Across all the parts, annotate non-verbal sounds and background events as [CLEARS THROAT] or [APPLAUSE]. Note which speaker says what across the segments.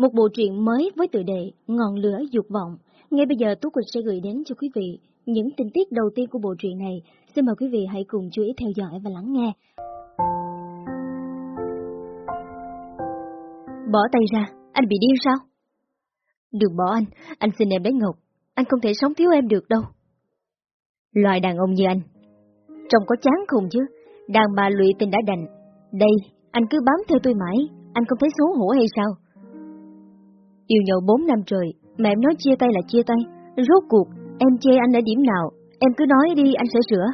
Speaker 1: một bộ truyện mới với tựa đề Ngọn lửa dục vọng. Ngay bây giờ Tú Quỳnh sẽ gửi đến cho quý vị những tình tiết đầu tiên của bộ truyện này. Xin mời quý vị hãy cùng chú ý theo dõi và lắng nghe.
Speaker 2: Bỏ tay ra, anh bị điên sao? Đừng bỏ anh, anh xin em lấy Ngọc. Anh không thể sống thiếu em được đâu. Loại đàn ông như anh. Trông có chán không chứ? Đàn bà lụy tình đã đành. Đây, anh cứ bám theo tôi mãi, anh không thấy xấu hổ hay sao? Yêu nhau 4 năm trời, mà em nói chia tay là chia tay. Rốt cuộc, em chê anh ở điểm nào, em cứ nói đi anh sẽ sửa.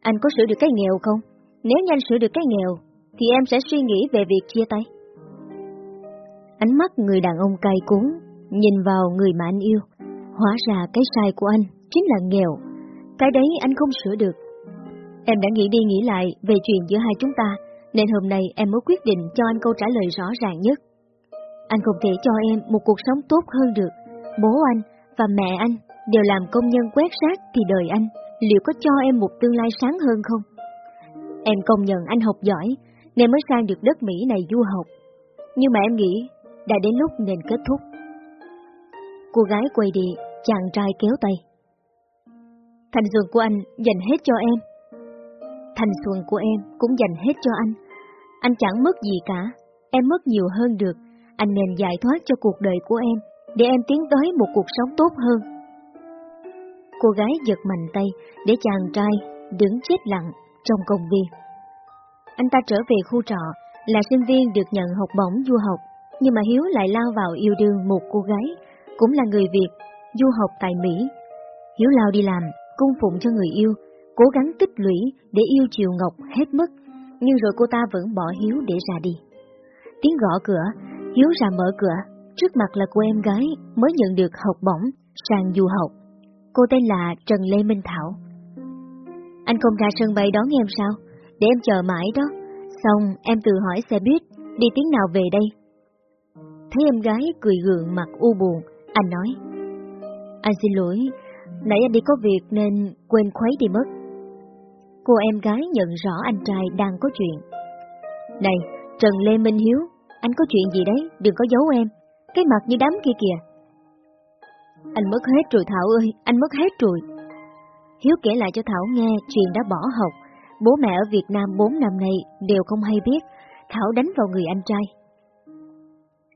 Speaker 2: Anh có sửa được cái nghèo không? Nếu như anh sửa được cái nghèo, thì em sẽ suy nghĩ về việc chia tay. Ánh mắt người đàn ông cay cúng, nhìn vào người mà anh yêu. Hóa ra cái sai của anh chính là nghèo. Cái đấy anh không sửa được. Em đã nghĩ đi nghĩ lại về chuyện giữa hai chúng ta, nên hôm nay em mới quyết định cho anh câu trả lời rõ ràng nhất. Anh không thể cho em một cuộc sống tốt hơn được. Bố anh và mẹ anh đều làm công nhân quét rác thì đời anh liệu có cho em một tương lai sáng hơn không? Em công nhận anh học giỏi nên mới sang được đất Mỹ này du học. Nhưng mà em nghĩ đã đến lúc nên kết thúc. Cô gái quay đi, chàng trai kéo tay. Thành xuân của anh dành hết cho em. Thành xuân của em cũng dành hết cho anh. Anh chẳng mất gì cả, em mất nhiều hơn được. Anh nên giải thoát cho cuộc đời của em, để em tiến tới một cuộc sống tốt hơn. Cô gái giật mạnh tay để chàng trai đứng chết lặng trong công viên. Anh ta trở về khu trọ, là sinh viên được nhận học bổng du học, nhưng mà Hiếu lại lao vào yêu đương một cô gái, cũng là người Việt, du học tại Mỹ. Hiếu lao đi làm, cung phụng cho người yêu, cố gắng tích lũy để yêu chiều Ngọc hết mức, nhưng rồi cô ta vẫn bỏ Hiếu để ra đi. Tiếng gõ cửa, Hiếu ra mở cửa, trước mặt là cô em gái mới nhận được học bổng sang du học. Cô tên là Trần Lê Minh Thảo. Anh không ra sân bay đón em sao? Để em chờ mãi đó. Xong em tự hỏi xe buýt, đi tiếng nào về đây? Thấy em gái cười gượng mặt u buồn, anh nói. Anh xin lỗi, nãy anh đi có việc nên quên khuấy đi mất. Cô em gái nhận rõ anh trai đang có chuyện. Này, Trần Lê Minh Hiếu, anh có chuyện gì đấy, đừng có giấu em. Cái mặt như đám kia kìa. Anh mất hết rồi Thảo ơi, anh mất hết rồi. Hiếu kể lại cho Thảo nghe chuyện đã bỏ học. Bố mẹ ở Việt Nam 4 năm nay đều không hay biết. Thảo đánh vào người anh trai.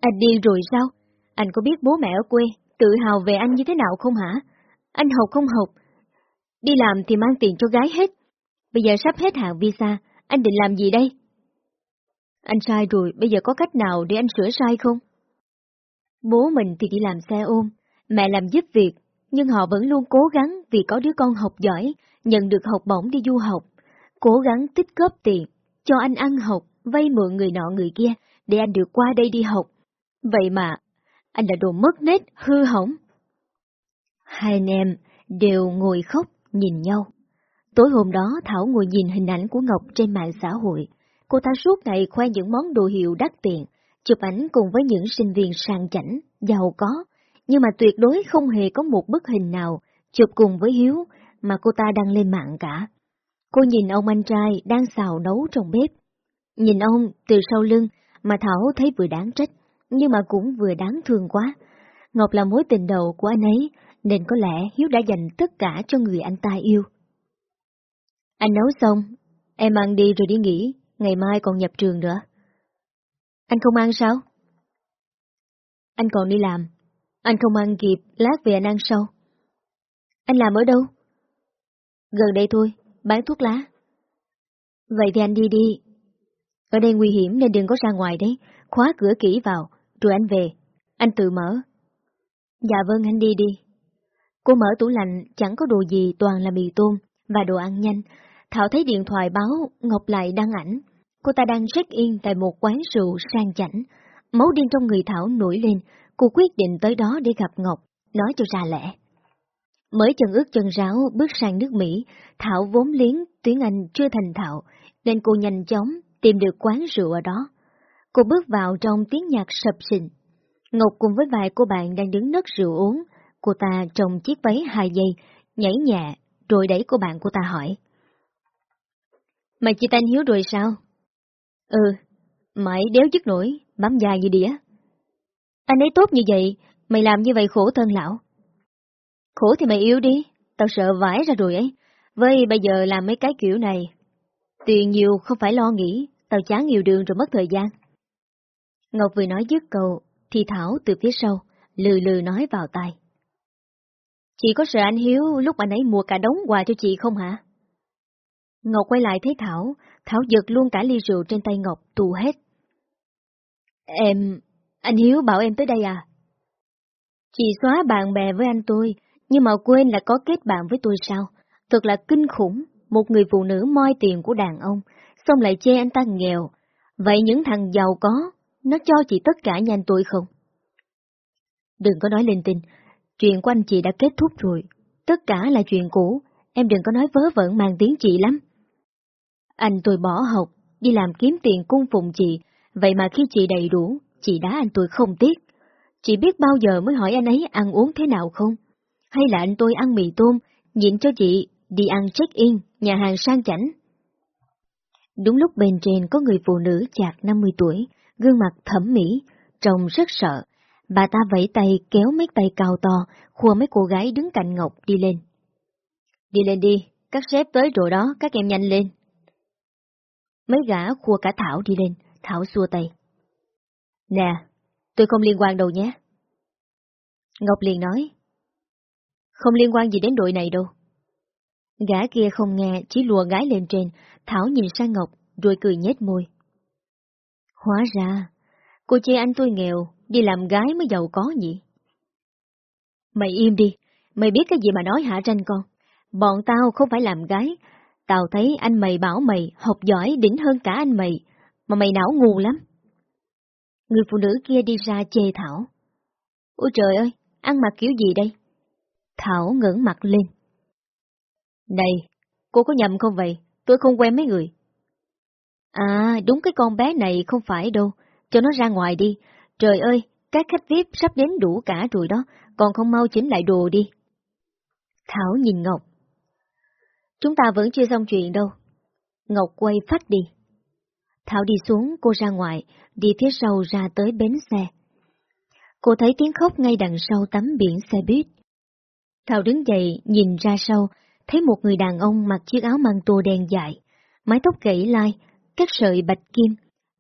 Speaker 2: Anh điên rồi sao? Anh có biết bố mẹ ở quê tự hào về anh như thế nào không hả? Anh học không học. Đi làm thì mang tiền cho gái hết. Bây giờ sắp hết hạn visa, anh định làm gì đây? Anh sai rồi, bây giờ có cách nào để anh sửa sai không? Bố mình thì đi làm xe ôm, mẹ làm giúp việc, nhưng họ vẫn luôn cố gắng vì có đứa con học giỏi, nhận được học bổng đi du học, cố gắng tích góp tiền, cho anh ăn học, vay mượn người nọ người kia, để anh được qua đây đi học. Vậy mà, anh đã đồ mất nết hư hỏng. Hai anh em đều ngồi khóc, nhìn nhau. Tối hôm đó Thảo ngồi nhìn hình ảnh của Ngọc trên mạng xã hội. Cô ta suốt ngày khoe những món đồ hiệu đắt tiền, chụp ảnh cùng với những sinh viên sang chảnh, giàu có, nhưng mà tuyệt đối không hề có một bức hình nào chụp cùng với Hiếu mà cô ta đăng lên mạng cả. Cô nhìn ông anh trai đang xào nấu trong bếp. Nhìn ông từ sau lưng mà Thảo thấy vừa đáng trách, nhưng mà cũng vừa đáng thương quá. Ngọc là mối tình đầu của anh ấy, nên có lẽ Hiếu đã dành tất cả cho người anh ta yêu. Anh nấu xong, em ăn đi rồi đi nghỉ, ngày mai còn nhập trường nữa. Anh không ăn sao? Anh còn đi làm. Anh không ăn kịp, lát về anh ăn sau. Anh làm ở đâu? Gần đây thôi, bán thuốc lá. Vậy thì anh đi đi. Ở đây nguy hiểm nên đừng có ra ngoài đấy, khóa cửa kỹ vào, rồi anh về. Anh tự mở. Dạ vâng anh đi đi. Cô mở tủ lạnh chẳng có đồ gì toàn là mì tôm và đồ ăn nhanh. Thảo thấy điện thoại báo Ngọc lại đăng ảnh. Cô ta đang check-in tại một quán rượu sang chảnh. Máu điên trong người Thảo nổi lên, cô quyết định tới đó để gặp Ngọc, nói cho ra lẽ. Mới chân ướt chân ráo bước sang nước Mỹ, Thảo vốn liếng tiếng Anh chưa thành thạo, nên cô nhanh chóng tìm được quán rượu ở đó. Cô bước vào trong tiếng nhạc sập sình. Ngọc cùng với vài cô bạn đang đứng nấc rượu uống, cô ta trong chiếc váy hai giây, nhảy nhẹ, rồi đẩy cô bạn cô ta hỏi. Mày chia tay Hiếu rồi sao? Ừ, mày đéo dứt nổi, bám dài như đĩa. Anh ấy tốt như vậy, mày làm như vậy khổ thân lão. Khổ thì mày yếu đi, tao sợ vãi ra rồi ấy. Với bây giờ làm mấy cái kiểu này, tiền nhiều không phải lo nghĩ, tao chán nhiều đường rồi mất thời gian. Ngọc vừa nói dứt câu, thì Thảo từ phía sau, lừ lừ nói vào tai. Chị có sợ anh Hiếu lúc anh ấy mua cả đống quà cho chị không hả? Ngọc quay lại thấy Thảo, Thảo giật luôn cả ly rượu trên tay Ngọc, tù hết. Em, anh Hiếu bảo em tới đây à? Chị xóa bạn bè với anh tôi, nhưng mà quên là có kết bạn với tôi sao? Thật là kinh khủng, một người phụ nữ moi tiền của đàn ông, xong lại chê anh ta nghèo. Vậy những thằng giàu có, nó cho chị tất cả nhanh tôi không? Đừng có nói lên tin, chuyện của anh chị đã kết thúc rồi. Tất cả là chuyện cũ, em đừng có nói vớ vẩn mang tiếng chị lắm. Anh tôi bỏ học, đi làm kiếm tiền cung phụng chị, vậy mà khi chị đầy đủ, chị đá anh tôi không tiếc. Chị biết bao giờ mới hỏi anh ấy ăn uống thế nào không? Hay là anh tôi ăn mì tôm, nhịn cho chị đi ăn check-in, nhà hàng sang chảnh? Đúng lúc bên trên có người phụ nữ chạc 50 tuổi, gương mặt thẩm mỹ, trông rất sợ. Bà ta vẫy tay kéo mấy tay cao to, khua mấy cô gái đứng cạnh Ngọc đi lên. Đi lên đi, các sếp tới rồi đó, các em nhanh lên. Mấy gã khua cả Thảo đi lên, Thảo xua tay. Nè, tôi không liên quan đâu nhé. Ngọc liền nói. Không liên quan gì đến đội này đâu. Gã kia không nghe, chỉ lùa gái lên trên, Thảo nhìn sang Ngọc, rồi cười nhếch môi. Hóa ra, cô chê anh tôi nghèo, đi làm gái mới giàu có nhỉ? Mày im đi, mày biết cái gì mà nói hả tranh con? Bọn tao không phải làm gái, tao thấy anh mày bảo mày học giỏi đỉnh hơn cả anh mày, mà mày não ngu lắm. Người phụ nữ kia đi ra chê Thảo. Ôi trời ơi, ăn mặc kiểu gì đây? Thảo ngẩng mặt lên. Này, cô có nhầm không vậy? Tôi không quen mấy người. À, đúng cái con bé này không phải đâu, cho nó ra ngoài đi. Trời ơi, các khách VIP sắp đến đủ cả rồi đó, còn không mau chỉnh lại đồ đi. Thảo nhìn Ngọc. Chúng ta vẫn chưa xong chuyện đâu. Ngọc quay phát đi. Thảo đi xuống, cô ra ngoài, đi phía sau ra tới bến xe. Cô thấy tiếng khóc ngay đằng sau tấm biển xe buýt. Thảo đứng dậy, nhìn ra sau, thấy một người đàn ông mặc chiếc áo măng tô đen dài, mái tóc gãy lai, các sợi bạch kim,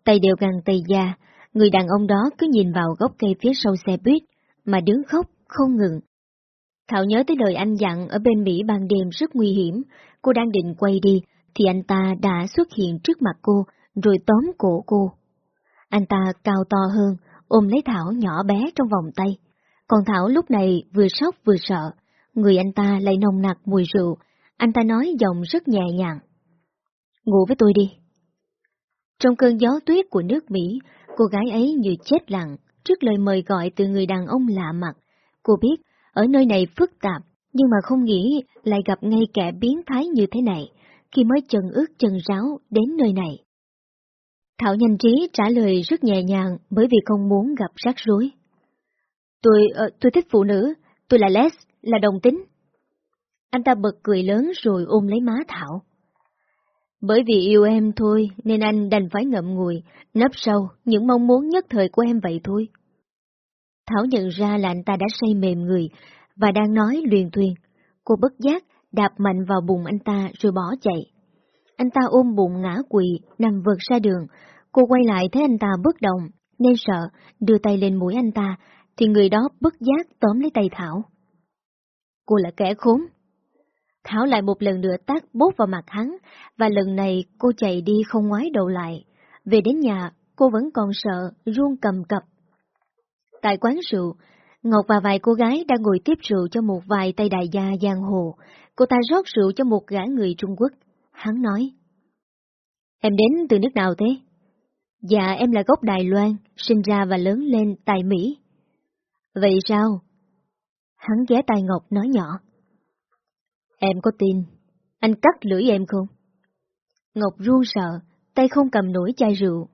Speaker 2: tay đều găng tay da. Người đàn ông đó cứ nhìn vào gốc cây phía sau xe buýt, mà đứng khóc, không ngừng. Thảo nhớ tới lời anh dặn ở bên Mỹ ban đêm rất nguy hiểm, cô đang định quay đi, thì anh ta đã xuất hiện trước mặt cô, rồi tóm cổ cô. Anh ta cao to hơn, ôm lấy Thảo nhỏ bé trong vòng tay. Còn Thảo lúc này vừa sốc vừa sợ, người anh ta lại nồng nặc mùi rượu, anh ta nói giọng rất nhẹ nhàng. Ngủ với tôi đi. Trong cơn gió tuyết của nước Mỹ, cô gái ấy như chết lặng trước lời mời gọi từ người đàn ông lạ mặt. Cô biết, ở nơi này phức tạp, nhưng mà không nghĩ lại gặp ngay kẻ biến thái như thế này, khi mới chân ướt chân ráo đến nơi này. Thảo nhanh trí trả lời rất nhẹ nhàng bởi vì không muốn gặp rắc rối. Tôi, uh, tôi thích phụ nữ, tôi là Les, là đồng tính. Anh ta bật cười lớn rồi ôm lấy má Thảo. Bởi vì yêu em thôi nên anh đành phải ngậm ngùi, nấp sâu những mong muốn nhất thời của em vậy thôi. Thảo nhận ra là anh ta đã say mềm người và đang nói luyền thuyền. Cô bất giác đạp mạnh vào bụng anh ta rồi bỏ chạy. Anh ta ôm bụng ngã quỵ, nằm vượt ra đường. Cô quay lại thấy anh ta bất động, nên sợ, đưa tay lên mũi anh ta, thì người đó bất giác tóm lấy tay Thảo. Cô là kẻ khốn. Thảo lại một lần nữa tác bốt vào mặt hắn, và lần này cô chạy đi không ngoái đầu lại. Về đến nhà, cô vẫn còn sợ, run cầm cập. Tại quán rượu, Ngọc và vài cô gái đang ngồi tiếp rượu cho một vài tay đại gia giang hồ. Cô ta rót rượu cho một gã người Trung Quốc. Hắn nói. Em đến từ nước nào thế? Dạ em là gốc Đài Loan, sinh ra và lớn lên tại Mỹ. Vậy sao? Hắn ghé tai Ngọc nói nhỏ. Em có tin, anh cắt lưỡi em không? Ngọc run sợ, tay không cầm nổi chai rượu.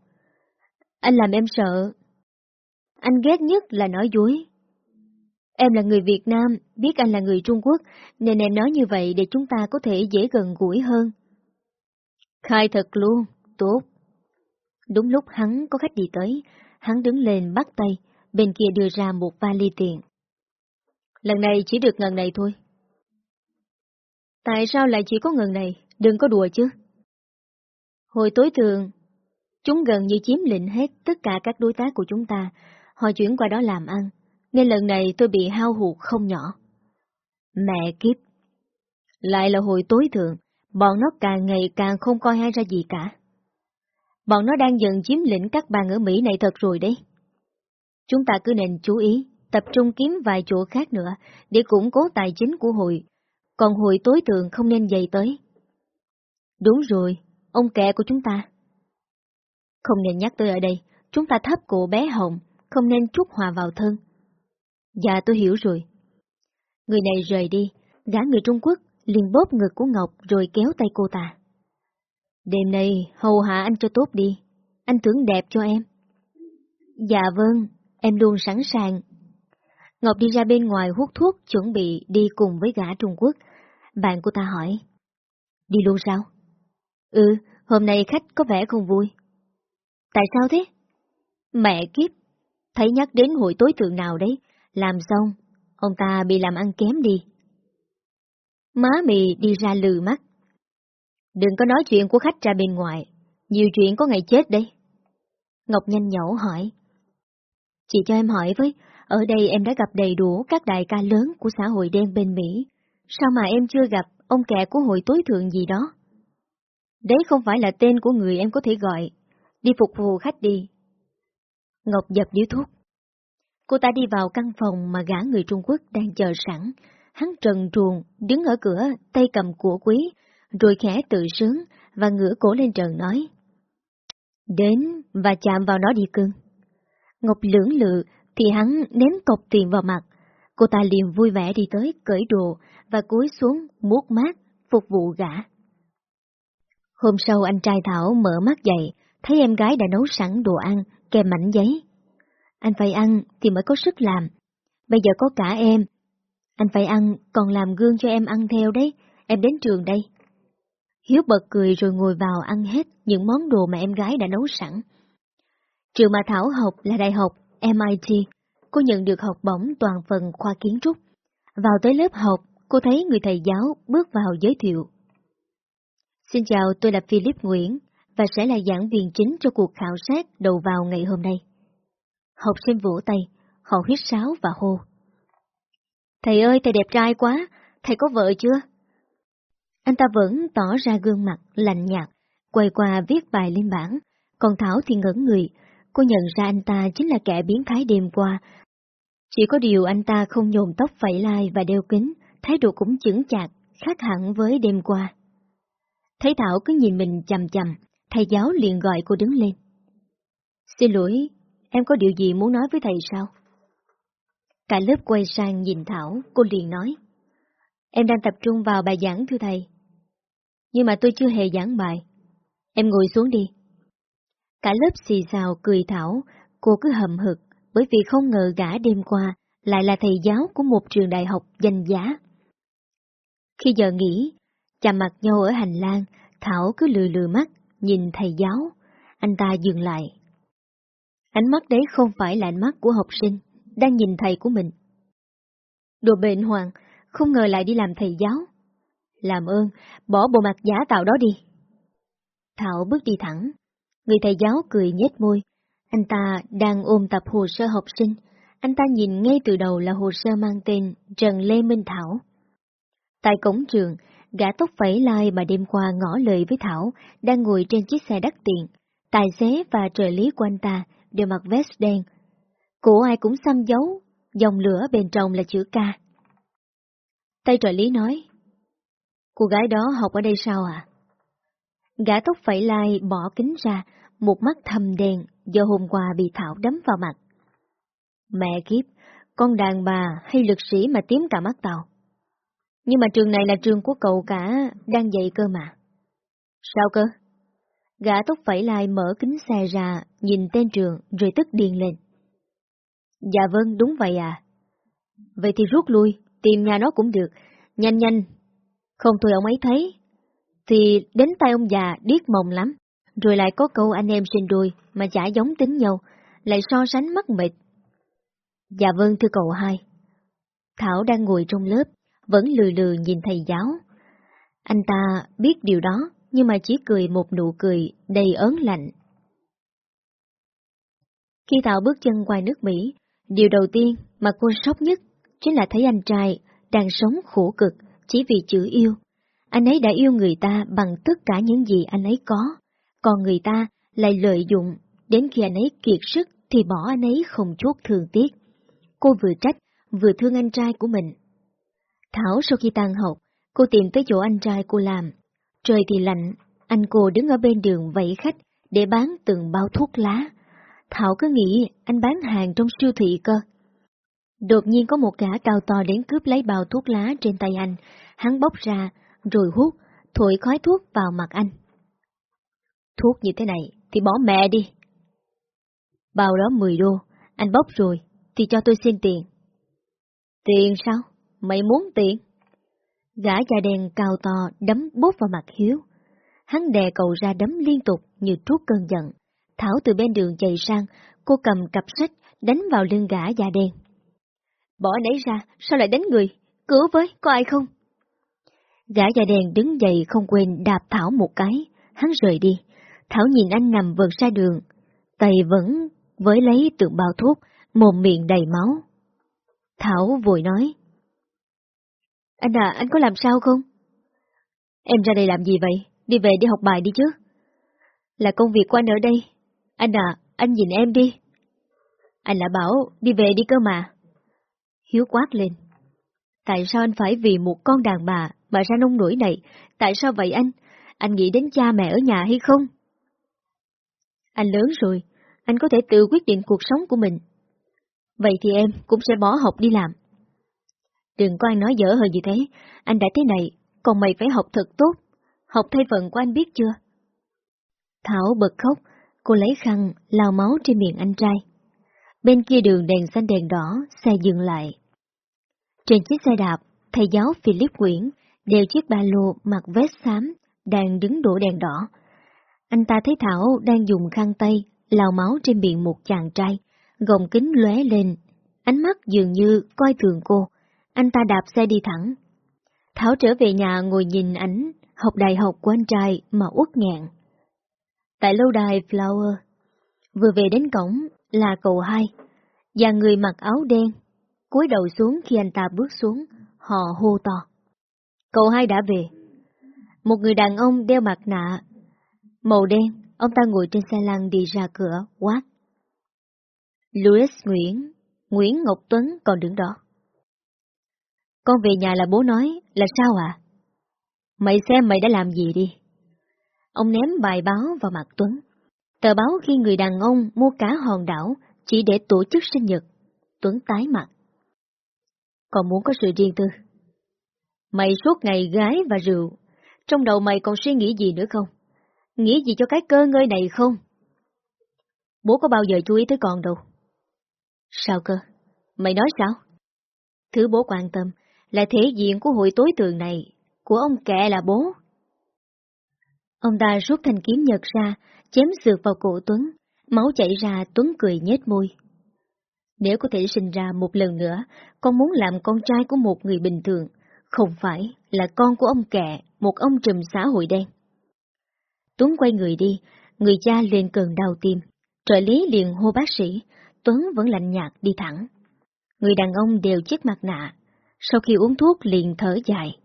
Speaker 2: Anh làm em sợ. Anh ghét nhất là nói dối. Em là người Việt Nam, biết anh là người Trung Quốc, nên em nói như vậy để chúng ta có thể dễ gần gũi hơn. Khai thật luôn, tốt. Đúng lúc hắn có khách đi tới, hắn đứng lên bắt tay, bên kia đưa ra một vali tiền. Lần này chỉ được ngần này thôi. Tại sao lại chỉ có ngần này? Đừng có đùa chứ. Hồi tối thường, chúng gần như chiếm lĩnh hết tất cả các đối tác của chúng ta. Họ chuyển qua đó làm ăn, nên lần này tôi bị hao hụt không nhỏ. Mẹ kiếp! Lại là hồi tối thượng, bọn nó càng ngày càng không coi ai ra gì cả. Bọn nó đang dần chiếm lĩnh các bang ở Mỹ này thật rồi đấy. Chúng ta cứ nên chú ý, tập trung kiếm vài chỗ khác nữa để củng cố tài chính của hội, còn hội tối thượng không nên dày tới. Đúng rồi, ông kẹ của chúng ta. Không nên nhắc tới ở đây, chúng ta thấp cổ bé hồng, không nên trút hòa vào thân. Dạ tôi hiểu rồi. Người này rời đi, gã người Trung Quốc liền bóp ngực của Ngọc rồi kéo tay cô ta. Đêm nay hầu hạ anh cho tốt đi, anh tưởng đẹp cho em. Dạ vâng, em luôn sẵn sàng. Ngọc đi ra bên ngoài hút thuốc chuẩn bị đi cùng với gã Trung Quốc. Bạn của ta hỏi. Đi luôn sao? Ừ, hôm nay khách có vẻ không vui. Tại sao thế? Mẹ kiếp, thấy nhắc đến hội tối tượng nào đấy, làm xong, ông ta bị làm ăn kém đi. Má mì đi ra lừ mắt. Đừng có nói chuyện của khách ra bên ngoài, nhiều chuyện có ngày chết đấy. Ngọc nhanh nhẩu hỏi. Chị cho em hỏi với, ở đây em đã gặp đầy đủ các đại ca lớn của xã hội đen bên Mỹ. Sao mà em chưa gặp ông kẻ của hội tối thượng gì đó? Đấy không phải là tên của người em có thể gọi. Đi phục vụ khách đi. Ngọc dập điếu thuốc. Cô ta đi vào căn phòng mà gã người Trung Quốc đang chờ sẵn. Hắn trần truồng, đứng ở cửa, tay cầm của quý, rồi khẽ tự sướng và ngửa cổ lên trần nói. Đến và chạm vào nó đi cưng. Ngọc lưỡng lự thì hắn ném cọc tiền vào mặt. Cô ta liền vui vẻ đi tới cởi đồ và cúi xuống muốt mát phục vụ gã. Hôm sau anh trai Thảo mở mắt dậy, thấy em gái đã nấu sẵn đồ ăn, kèm mảnh giấy. Anh phải ăn thì mới có sức làm. Bây giờ có cả em. Anh phải ăn, còn làm gương cho em ăn theo đấy. Em đến trường đây. Hiếu bật cười rồi ngồi vào ăn hết những món đồ mà em gái đã nấu sẵn. Trường mà Thảo học là đại học MIT. Cô nhận được học bổng toàn phần khoa kiến trúc. Vào tới lớp học, cô thấy người thầy giáo bước vào giới thiệu. Xin chào, tôi là Philip Nguyễn và sẽ là giảng viên chính cho cuộc khảo sát đầu vào ngày hôm nay. Học sinh vỗ tay, họ huyết sáo và hô. Thầy ơi, thầy đẹp trai quá, thầy có vợ chưa? Anh ta vẫn tỏ ra gương mặt lạnh nhạt, quay qua viết bài lên bảng, còn Thảo thì ngẩn người, cô nhận ra anh ta chính là kẻ biến thái đêm qua. Chỉ có điều anh ta không nhồn tóc phẩy lai và đeo kính, thái độ cũng chững chạc, khác hẳn với đêm qua. Thấy Thảo cứ nhìn mình chầm chầm, thầy giáo liền gọi cô đứng lên. Xin lỗi, em có điều gì muốn nói với thầy sao? Cả lớp quay sang nhìn Thảo, cô liền nói. Em đang tập trung vào bài giảng thưa thầy. Nhưng mà tôi chưa hề giảng bài. Em ngồi xuống đi. Cả lớp xì xào cười Thảo, cô cứ hậm hực, bởi vì không ngờ gã đêm qua lại là thầy giáo của một trường đại học danh giá. Khi giờ nghỉ, chạm mặt nhau ở hành lang, Thảo cứ lừa lừa mắt, nhìn thầy giáo. Anh ta dừng lại. Ánh mắt đấy không phải là ánh mắt của học sinh, đang nhìn thầy của mình. Đồ bệnh hoàng, không ngờ lại đi làm thầy giáo. Làm ơn, bỏ bộ mặt giả tạo đó đi. Thảo bước đi thẳng. Người thầy giáo cười nhếch môi. Anh ta đang ôm tập hồ sơ học sinh. Anh ta nhìn ngay từ đầu là hồ sơ mang tên Trần Lê Minh Thảo. Tại cổng trường, gã tóc phẩy lai mà đêm qua ngỏ lời với Thảo đang ngồi trên chiếc xe đắt tiền. Tài xế và trợ lý của anh ta đều mặc vest đen. Cổ ai cũng xăm dấu, dòng lửa bên trong là chữ K. Tay trợ lý nói, cô gái đó học ở đây sao à? Gã tóc phẩy lai bỏ kính ra, một mắt thầm đen do hôm qua bị Thảo đấm vào mặt. Mẹ kiếp, con đàn bà hay lực sĩ mà tím cả mắt tao. Nhưng mà trường này là trường của cậu cả, đang dạy cơ mà. Sao cơ? Gã tóc phẩy lai mở kính xe ra, nhìn tên trường rồi tức điên lên. Dạ vâng, đúng vậy à. Vậy thì rút lui, tìm nhà nó cũng được, nhanh nhanh. Không thôi ông ấy thấy, thì đến tay ông già điếc mồng lắm. Rồi lại có câu anh em sinh đôi mà chả giống tính nhau, lại so sánh mất mệt. Dạ vâng thưa cậu hai. Thảo đang ngồi trong lớp, vẫn lừ lừ nhìn thầy giáo. Anh ta biết điều đó, nhưng mà chỉ cười một nụ cười đầy ớn lạnh. Khi Thảo bước chân qua nước Mỹ, điều đầu tiên mà cô sốc nhất chính là thấy anh trai đang sống khổ cực chỉ vì chữ yêu. Anh ấy đã yêu người ta bằng tất cả những gì anh ấy có, còn người ta lại lợi dụng, đến khi anh ấy kiệt sức thì bỏ anh ấy không chút thường tiếc. Cô vừa trách, vừa thương anh trai của mình. Thảo sau khi tan học, cô tìm tới chỗ anh trai cô làm. Trời thì lạnh, anh cô đứng ở bên đường vẫy khách để bán từng bao thuốc lá. Thảo cứ nghĩ anh bán hàng trong siêu thị cơ. Đột nhiên có một gã cao to đến cướp lấy bao thuốc lá trên tay anh, hắn bóc ra, rồi hút, thổi khói thuốc vào mặt anh. Thuốc như thế này thì bỏ mẹ đi. Bao đó 10 đô, anh bóc rồi, thì cho tôi xin tiền. Tiền sao? Mày muốn tiền? Gã da đen cao to đấm bốt vào mặt Hiếu. Hắn đè cầu ra đấm liên tục như trút cơn giận. Thảo từ bên đường chạy sang, cô cầm cặp sách đánh vào lưng gã da đen. Bỏ nấy ra, sao lại đánh người? Cứu với, có ai không? Gã da đen đứng dậy không quên đạp Thảo một cái, hắn rời đi. Thảo nhìn anh nằm vượt ra đường, tay vẫn với lấy tượng bao thuốc, mồm miệng đầy máu. Thảo vội nói. Anh à, anh có làm sao không? Em ra đây làm gì vậy? Đi về đi học bài đi chứ. Là công việc của anh ở đây. Anh à, anh nhìn em đi. Anh đã bảo đi về đi cơ mà. Hiếu quát lên. Tại sao anh phải vì một con đàn bà mà ra nông nổi này? Tại sao vậy anh? Anh nghĩ đến cha mẹ ở nhà hay không? Anh lớn rồi, anh có thể tự quyết định cuộc sống của mình. Vậy thì em cũng sẽ bỏ học đi làm. Đừng có anh nói dở hơi gì thế, anh đã thế này, còn mày phải học thật tốt, học thay phận của anh biết chưa? Thảo bật khóc, cô lấy khăn, lau máu trên miệng anh trai. Bên kia đường đèn xanh đèn đỏ, xe dừng lại. Trên chiếc xe đạp, thầy giáo Philip Nguyễn đeo chiếc ba lô mặc vest xám, đang đứng đổ đèn đỏ. Anh ta thấy Thảo đang dùng khăn tay lau máu trên miệng một chàng trai, gồng kính lóe lên, ánh mắt dường như coi thường cô. Anh ta đạp xe đi thẳng. Thảo trở về nhà ngồi nhìn ảnh học đại học của anh trai mà uất ngạn. Tại lâu đài Flower, vừa về đến cổng là cậu hai, và người mặc áo đen, cúi đầu xuống khi anh ta bước xuống, họ hô to. Cậu hai đã về. Một người đàn ông đeo mặt nạ, màu đen, ông ta ngồi trên xe lăn đi ra cửa, quát. Louis Nguyễn, Nguyễn Ngọc Tuấn còn đứng đó. Con về nhà là bố nói, là sao ạ? À? Mày xem mày đã làm gì đi. Ông ném bài báo vào mặt Tuấn. Tờ báo khi người đàn ông mua cá hòn đảo chỉ để tổ chức sinh nhật. Tuấn tái mặt. Còn muốn có sự riêng tư. Mày suốt ngày gái và rượu, trong đầu mày còn suy nghĩ gì nữa không? Nghĩ gì cho cái cơ ngơi này không? Bố có bao giờ chú ý tới con đâu. Sao cơ? Mày nói sao? Thứ bố quan tâm là thể diện của hội tối tường này, của ông kẹ là bố. Ông ta rút thanh kiếm nhật ra, chém sượt vào cổ Tuấn, máu chảy ra Tuấn cười nhếch môi. Nếu có thể sinh ra một lần nữa, con muốn làm con trai của một người bình thường, không phải là con của ông kẹ, một ông trùm xã hội đen. Tuấn quay người đi, người cha liền cần đau tim. Trợ lý liền hô bác sĩ, Tuấn vẫn lạnh nhạt đi thẳng. Người đàn ông đều chiếc mặt nạ, sau khi uống thuốc liền thở dài.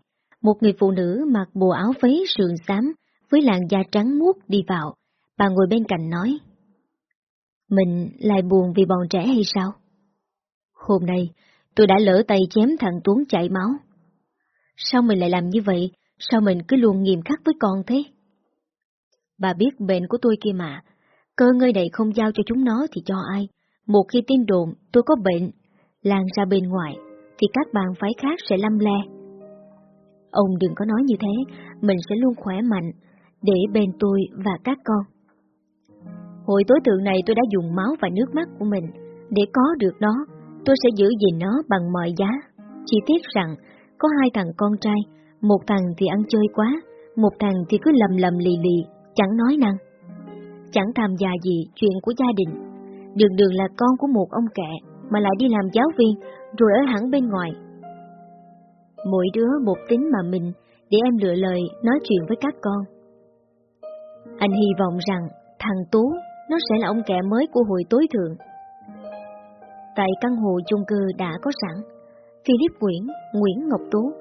Speaker 2: Một người phụ nữ mặc bộ áo váy sườn xám với làn da trắng muốt đi vào, bà ngồi bên cạnh nói. Mình lại buồn vì bọn trẻ hay sao? Hôm nay, tôi đã lỡ tay chém thằng Tuấn chảy máu. Sao mình lại làm như vậy? Sao mình cứ luôn nghiêm khắc với con thế? Bà biết bệnh của tôi kia mà, cơ ngơi này không giao cho chúng nó thì cho ai. Một khi tin đồn tôi có bệnh, lan ra bên ngoài, thì các bạn phái khác sẽ lâm le. Ông đừng có nói như thế, mình sẽ luôn khỏe mạnh, để bên tôi và các con. Hồi tối tượng này tôi đã dùng máu và nước mắt của mình, để có được nó, tôi sẽ giữ gìn nó bằng mọi giá. Chỉ tiếc rằng, có hai thằng con trai, một thằng thì ăn chơi quá, một thằng thì cứ lầm lầm lì lì, chẳng nói năng. Chẳng tham gia gì chuyện của gia đình. Đường đường là con của một ông kẹ,
Speaker 1: mà lại đi làm giáo viên, rồi ở hẳn bên ngoài. Mỗi đứa một tính mà mình, để em lựa lời nói chuyện với các con. Anh hy vọng rằng thằng Tú nó sẽ là ông kẻ mới của hội tối thượng. Tại căn hộ chung cư đã có sẵn, Philip Nguyễn, Nguyễn Ngọc Tú,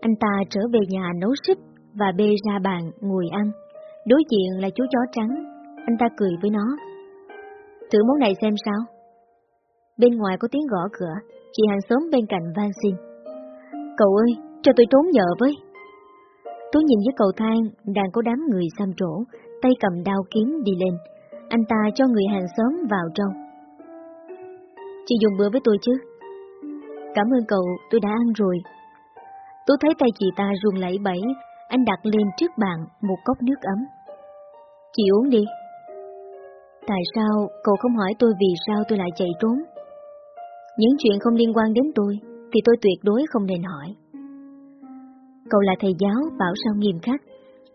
Speaker 1: anh ta trở về nhà nấu súp và bê ra bàn ngồi ăn. Đối diện là chú chó trắng, anh ta cười với nó. Thử món này xem sao. Bên ngoài có tiếng gõ cửa, chị hàng xóm bên cạnh van xin. Cậu ơi, cho tôi trốn nhờ với. tôi nhìn với cầu thang, đang có đám người xăm trổ, tay cầm đao kiếm đi lên. Anh ta cho người hàng xóm vào trong. Chị dùng bữa với tôi chứ? Cảm ơn cậu, tôi đã ăn rồi. tôi thấy tay chị ta run lẩy bẩy, anh đặt lên trước bàn một cốc nước ấm. Chị uống đi. Tại sao cậu không hỏi tôi vì sao tôi lại chạy trốn? Những chuyện không liên quan đến tôi thì tôi tuyệt đối không nên hỏi. Cậu là thầy giáo bảo sao nghiêm khắc,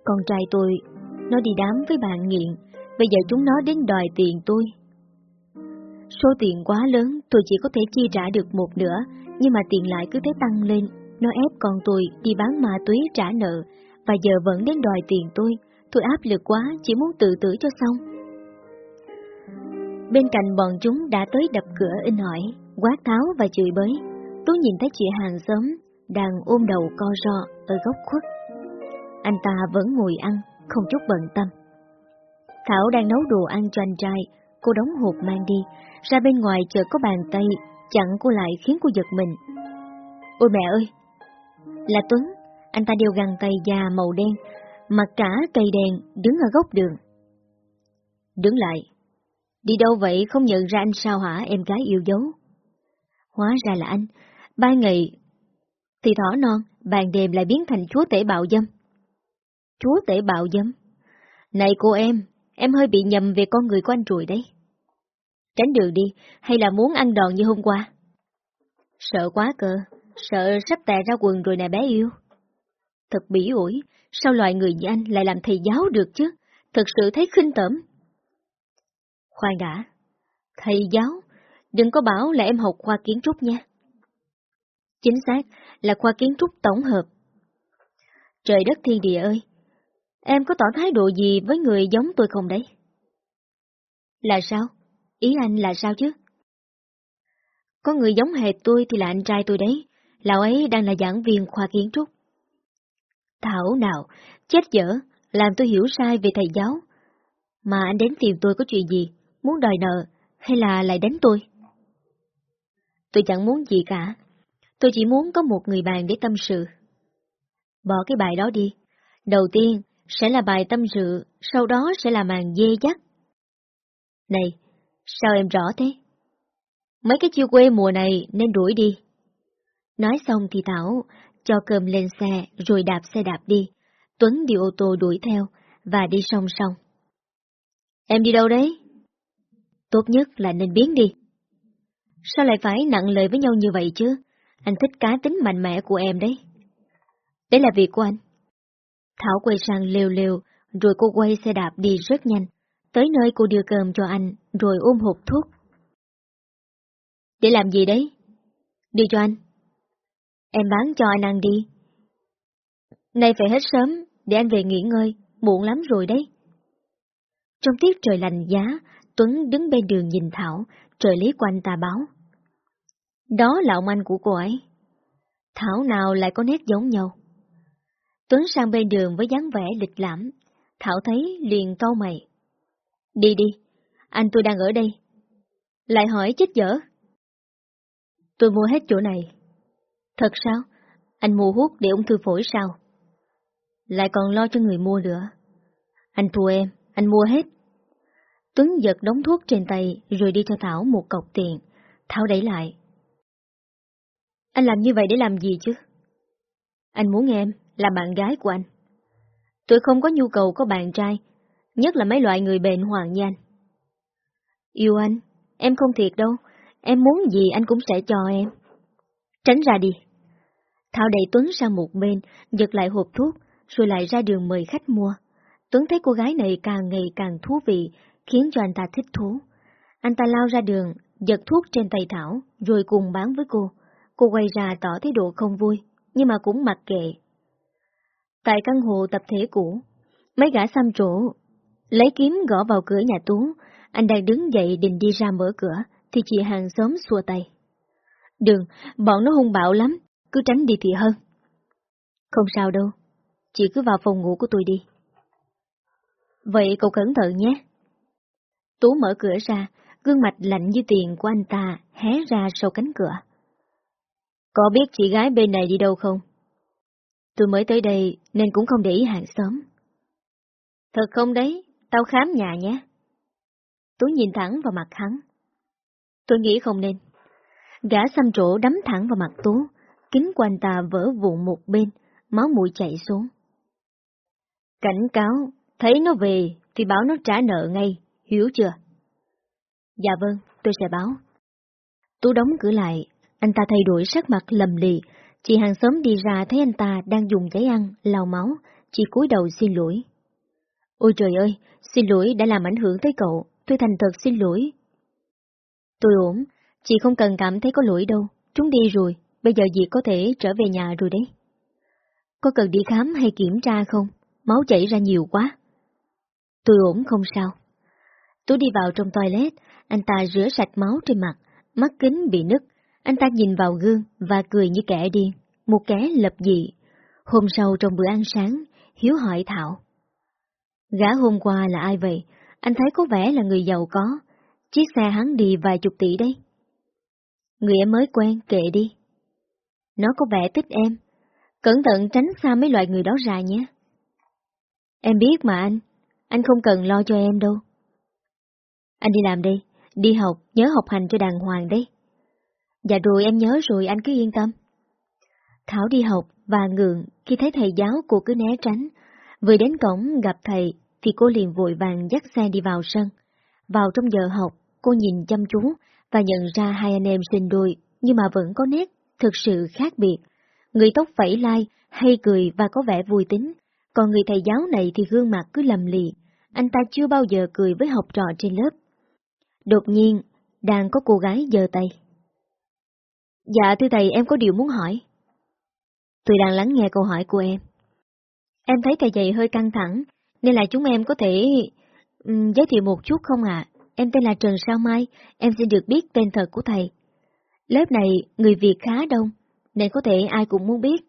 Speaker 1: con trai tôi, nó đi đám với bạn nghiện, bây giờ chúng nó đến đòi tiền tôi. Số tiền quá lớn tôi chỉ có thể chi trả được một nửa, nhưng mà tiền lại cứ thế tăng lên, nó ép con tôi đi bán ma túy trả nợ, và giờ vẫn đến đòi tiền tôi, tôi áp lực quá, chỉ muốn tự tử cho xong. Bên cạnh bọn chúng đã tới đập cửa in hỏi, quát tháo và chửi bới. Tôi nhìn thấy chị hàng xóm đang ôm đầu co ro ở góc khuất. Anh ta vẫn ngồi ăn, không chút bận tâm. Thảo đang nấu đồ ăn cho anh trai, cô đóng hộp mang đi, ra bên ngoài chờ có bàn tay, chặn cô lại khiến cô giật mình. Ôi mẹ ơi! Là Tuấn, anh ta đeo găng tay già màu đen, mặt cả cây đèn, đứng ở góc đường. Đứng lại. Đi đâu vậy không nhận ra anh sao hả em gái yêu dấu? Hóa ra là anh, ba ngày thì thỏ non, bàn đêm lại biến thành chúa tể bạo dâm. Chúa tể bạo dâm? Này cô em, em hơi bị nhầm về con người của anh rồi đấy. Tránh đường đi, hay là muốn ăn đòn như hôm qua? Sợ quá cơ, sợ sắp tè ra quần rồi nè bé yêu. Thật bỉ ổi, sao loại người như anh lại làm thầy giáo được chứ? Thật sự thấy khinh tởm. Khoan đã, thầy giáo, đừng có bảo là em học khoa kiến trúc nha. Chính xác là khoa kiến trúc tổng hợp. Trời đất thiên địa ơi, em có tỏ thái độ gì với người giống tôi không đấy? Là sao? Ý anh là sao chứ? Có người giống hệt tôi thì là anh trai tôi đấy, lão ấy đang là giảng viên khoa kiến trúc. Thảo nào, chết dở, làm tôi hiểu sai về thầy giáo. Mà anh đến tìm tôi có chuyện gì, muốn đòi nợ, hay là lại đánh tôi? Tôi chẳng muốn gì cả, tôi chỉ muốn có một người bạn để tâm sự. Bỏ cái bài đó đi, đầu tiên sẽ là bài tâm sự, sau đó sẽ là màn dê dắt. Này, sao em rõ thế? Mấy cái chiêu quê mùa này nên đuổi đi. Nói xong thì Thảo cho cơm lên xe rồi đạp xe đạp đi. Tuấn đi ô tô đuổi theo và đi song song. Em đi đâu đấy? Tốt nhất là nên biến đi. Sao lại phải nặng lời với nhau như vậy chứ? Anh thích cá tính mạnh mẽ của em đấy. Đấy là việc của anh. Thảo quay sang lều lều, rồi cô quay xe đạp đi rất nhanh. Tới nơi cô đưa cơm cho anh, rồi ôm hộp thuốc. Để làm gì đấy? Đưa cho anh. Em bán cho anh ăn đi. Nay phải hết sớm, để anh về nghỉ ngơi, muộn lắm rồi đấy. Trong tiết trời lành giá, Tuấn đứng bên đường nhìn Thảo, trời lý quanh tà báo. Đó là ông anh của cô ấy. Thảo nào lại có nét giống nhau. Tuấn sang bên đường với dáng vẻ lịch lãm, Thảo thấy liền câu mày. Đi đi, anh tôi đang ở đây. Lại hỏi chết dở. Tôi mua hết chỗ này. Thật sao? Anh mua hút để ung thư phổi sao? Lại còn lo cho người mua nữa. Anh thua em, anh mua hết. Tuấn giật đống thuốc trên tay rồi đi cho Thảo một cọc tiền. Thảo đẩy lại. Anh làm như vậy để làm gì chứ? Anh muốn em là bạn gái của anh. Tôi không có nhu cầu có bạn trai, nhất là mấy loại người bệnh hoàng như anh. Yêu anh, em không thiệt đâu, em muốn gì anh cũng sẽ cho em. Tránh ra đi. Thảo đẩy Tuấn sang một bên, giật lại hộp thuốc, rồi lại ra đường mời khách mua. Tuấn thấy cô gái này càng ngày càng thú vị, khiến cho anh ta thích thú. Anh ta lao ra đường, giật thuốc trên tay Thảo, rồi cùng bán với cô. Cô quay ra tỏ thái độ không vui, nhưng mà cũng mặc kệ. Tại căn hộ tập thể cũ, mấy gã xăm trổ, lấy kiếm gõ vào cửa nhà Tú, anh đang đứng dậy định đi ra mở cửa, thì chị hàng xóm xua tay. Đừng, bọn nó hung bạo lắm, cứ tránh đi thì hơn. Không sao đâu, chị cứ vào phòng ngủ của tôi đi. Vậy cậu cẩn thận nhé. Tú mở cửa ra, gương mặt lạnh như tiền của anh ta hé ra sau cánh cửa. Có biết chị gái bên này đi đâu không? Tôi mới tới đây nên cũng không để ý hàng xóm. Thật không đấy, tao khám nhà nhé. Tú nhìn thẳng vào mặt hắn. Tôi nghĩ không nên. Gã xăm trổ đấm thẳng vào mặt Tú, kính của anh ta vỡ vụn một bên, máu mũi chảy xuống. Cảnh cáo, thấy nó về thì bảo nó trả nợ ngay, hiểu chưa? Dạ vâng, tôi sẽ báo. Tú đóng cửa lại, anh ta thay đổi sắc mặt lầm lì, chị hàng xóm đi ra thấy anh ta đang dùng giấy ăn, lau máu, chị cúi đầu xin lỗi. Ôi trời ơi, xin lỗi đã làm ảnh hưởng tới cậu, tôi thành thật xin lỗi. Tôi ổn, chị không cần cảm thấy có lỗi đâu, chúng đi rồi, bây giờ dì có thể trở về nhà rồi đấy. Có cần đi khám hay kiểm tra không? Máu chảy ra nhiều quá. Tôi ổn không sao. tôi đi vào trong toilet, anh ta rửa sạch máu trên mặt, mắt kính bị nứt, anh ta nhìn vào gương và cười như kẻ điên, một kẻ lập dị. Hôm sau trong bữa ăn sáng, Hiếu hỏi Thảo. Gã hôm qua là ai vậy? Anh thấy có vẻ là người giàu có. Chiếc xe hắn đi vài chục tỷ đấy. Người em mới quen, kệ đi. Nó có vẻ thích em. Cẩn thận tránh xa mấy loại người đó ra nhé. Em biết mà anh. Anh không cần lo cho em đâu. Anh đi làm đi. Đi học, nhớ học hành cho đàng hoàng đấy. Dạ rồi em nhớ rồi anh cứ yên tâm. Thảo đi học và ngượng khi thấy thầy giáo cô cứ né tránh. Vừa đến cổng gặp thầy thì cô liền vội vàng dắt xe đi vào sân. Vào trong giờ học, cô nhìn chăm chú và nhận ra hai anh em sinh đôi nhưng mà vẫn có nét thực sự khác biệt. Người tóc phẩy lai, hay cười và có vẻ vui tính, còn người thầy giáo này thì gương mặt cứ lầm lì, anh ta chưa bao giờ cười với học trò trên lớp. Đột nhiên, đang có cô gái giơ tay. Dạ thưa thầy em có điều muốn hỏi. Tôi đang lắng nghe câu hỏi của em. Em thấy thầy dạy hơi căng thẳng, nên là chúng em có thể um, giới thiệu một chút không ạ? Em tên là Trần Sao Mai, em xin được biết tên thật của thầy. Lớp này người Việt khá đông, nên có thể ai cũng muốn biết.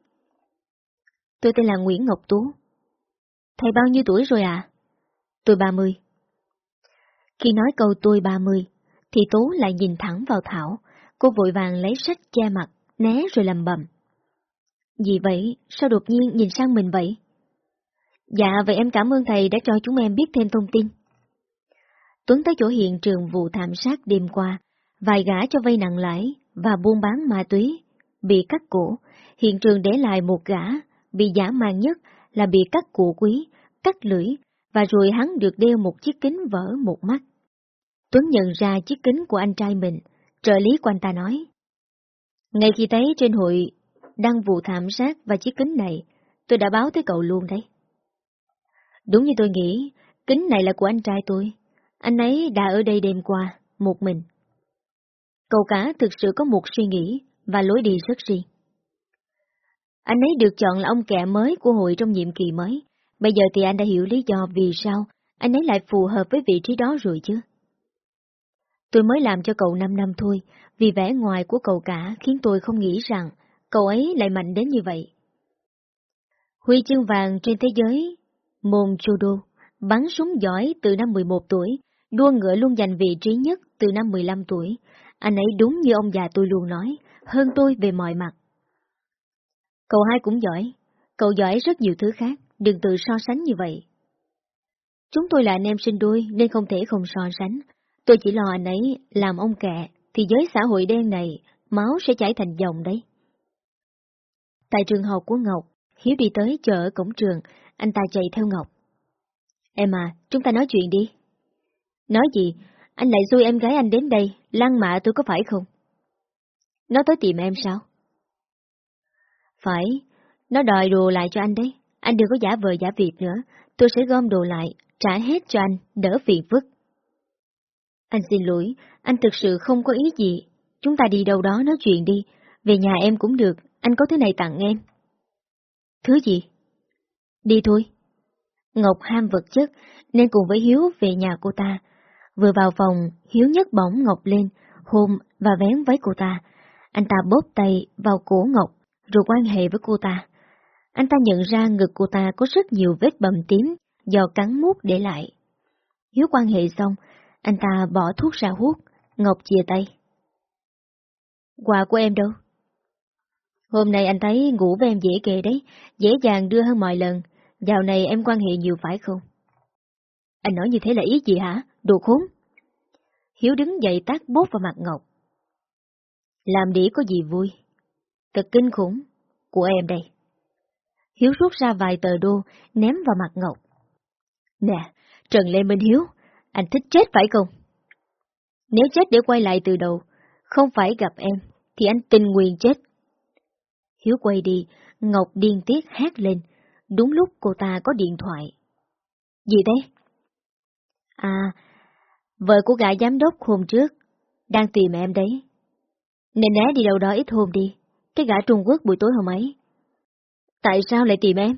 Speaker 1: Tôi tên là Nguyễn Ngọc Tú. Thầy bao nhiêu tuổi rồi ạ? À? Tôi 30. Khi nói câu tôi 30, thì Tú lại nhìn thẳng vào Thảo, cô vội vàng lấy sách che mặt, né rồi lầm bầm. Gì vậy? Sao đột nhiên nhìn sang mình vậy? Dạ, vậy em cảm ơn thầy đã cho chúng em biết thêm thông tin. Tuấn tới chỗ hiện trường vụ thảm sát đêm qua, vài gã cho vay nặng lãi và buôn bán ma túy, bị cắt cổ, hiện trường để lại một gã, bị giả mang nhất là bị cắt cổ quý, cắt lưỡi, và rồi hắn được đeo một chiếc kính vỡ một mắt. Tuấn nhận ra chiếc kính của anh trai mình, trợ lý của anh ta nói. Ngay khi thấy trên hội đăng vụ thảm sát và chiếc kính này, tôi đã báo tới cậu luôn đấy. Đúng như tôi nghĩ, kính này là của anh trai tôi. Anh ấy đã ở đây đêm qua, một mình. Cậu cả thực sự có một suy nghĩ và lối đi rất riêng. Anh ấy được chọn là ông kẻ mới của hội trong nhiệm kỳ mới. Bây giờ thì anh đã hiểu lý do vì sao anh ấy lại phù hợp với vị trí đó rồi chứ. Tôi mới làm cho cậu 5 năm thôi, vì vẻ ngoài của cậu cả khiến tôi không nghĩ rằng cậu ấy lại mạnh đến như vậy. Huy chương vàng trên thế giới, môn judo, bắn súng giỏi từ năm 11 tuổi, đua ngựa luôn giành vị trí nhất từ năm 15 tuổi. Anh ấy đúng như ông già tôi luôn nói, hơn tôi về mọi mặt. Cậu hai cũng giỏi, cậu giỏi rất nhiều thứ khác, đừng tự so sánh như vậy. Chúng tôi là anh em sinh đôi nên không thể không so sánh. Tôi chỉ lo anh ấy làm ông kẹ, thì giới xã hội đen này, máu sẽ chảy thành dòng đấy. Tại trường học của Ngọc, Hiếu đi tới chờ ở cổng trường, anh ta chạy theo Ngọc. Em à, chúng ta nói chuyện đi. Nói gì? Anh lại xui em gái anh đến đây, lăng mạ tôi có phải không? Nó tới tìm em sao? Phải, nó đòi đồ lại cho anh đấy. Anh đừng có giả vờ giả việc nữa. Tôi sẽ gom đồ lại, trả hết cho anh, đỡ phiền phức. Anh xin lỗi, anh thực sự không có ý gì. Chúng ta đi đâu đó nói chuyện đi, về nhà em cũng được, anh có thứ này tặng em.
Speaker 2: Thứ gì?
Speaker 1: Đi thôi. Ngọc ham vật chất, nên cùng với Hiếu về nhà cô ta. Vừa vào phòng, Hiếu nhấc bỏng Ngọc lên, hôn và vén váy cô ta. Anh ta bóp tay vào cổ Ngọc, rồi quan hệ với cô ta. Anh ta nhận ra ngực cô ta có rất nhiều vết bầm tím do cắn mút để lại. Hiếu quan hệ xong, anh ta bỏ thuốc ra hút, Ngọc chia tay.
Speaker 2: Quà của em đâu? Hôm nay anh thấy ngủ với em dễ kề đấy, dễ dàng đưa hơn mọi lần. Dạo này em quan hệ nhiều phải không? Anh nói như thế là ý gì hả? Đồ khốn! Hiếu đứng dậy tát bốt vào mặt Ngọc. Làm đĩ có gì vui? Thật kinh khủng. Của em đây. Hiếu rút ra vài tờ đô, ném vào mặt Ngọc. Nè, Trần Lê Minh Hiếu, anh thích chết phải không? Nếu chết để quay lại từ đầu, không phải gặp em, thì anh tình nguyện chết. Hiếu quay đi, Ngọc điên tiết hát lên, đúng lúc cô ta có điện thoại. Gì thế? À, vợ của gã giám đốc hôm trước, đang tìm em đấy. Nên né đi đâu đó ít hôm đi, cái gã Trung Quốc buổi tối hôm ấy. Tại sao lại tìm em?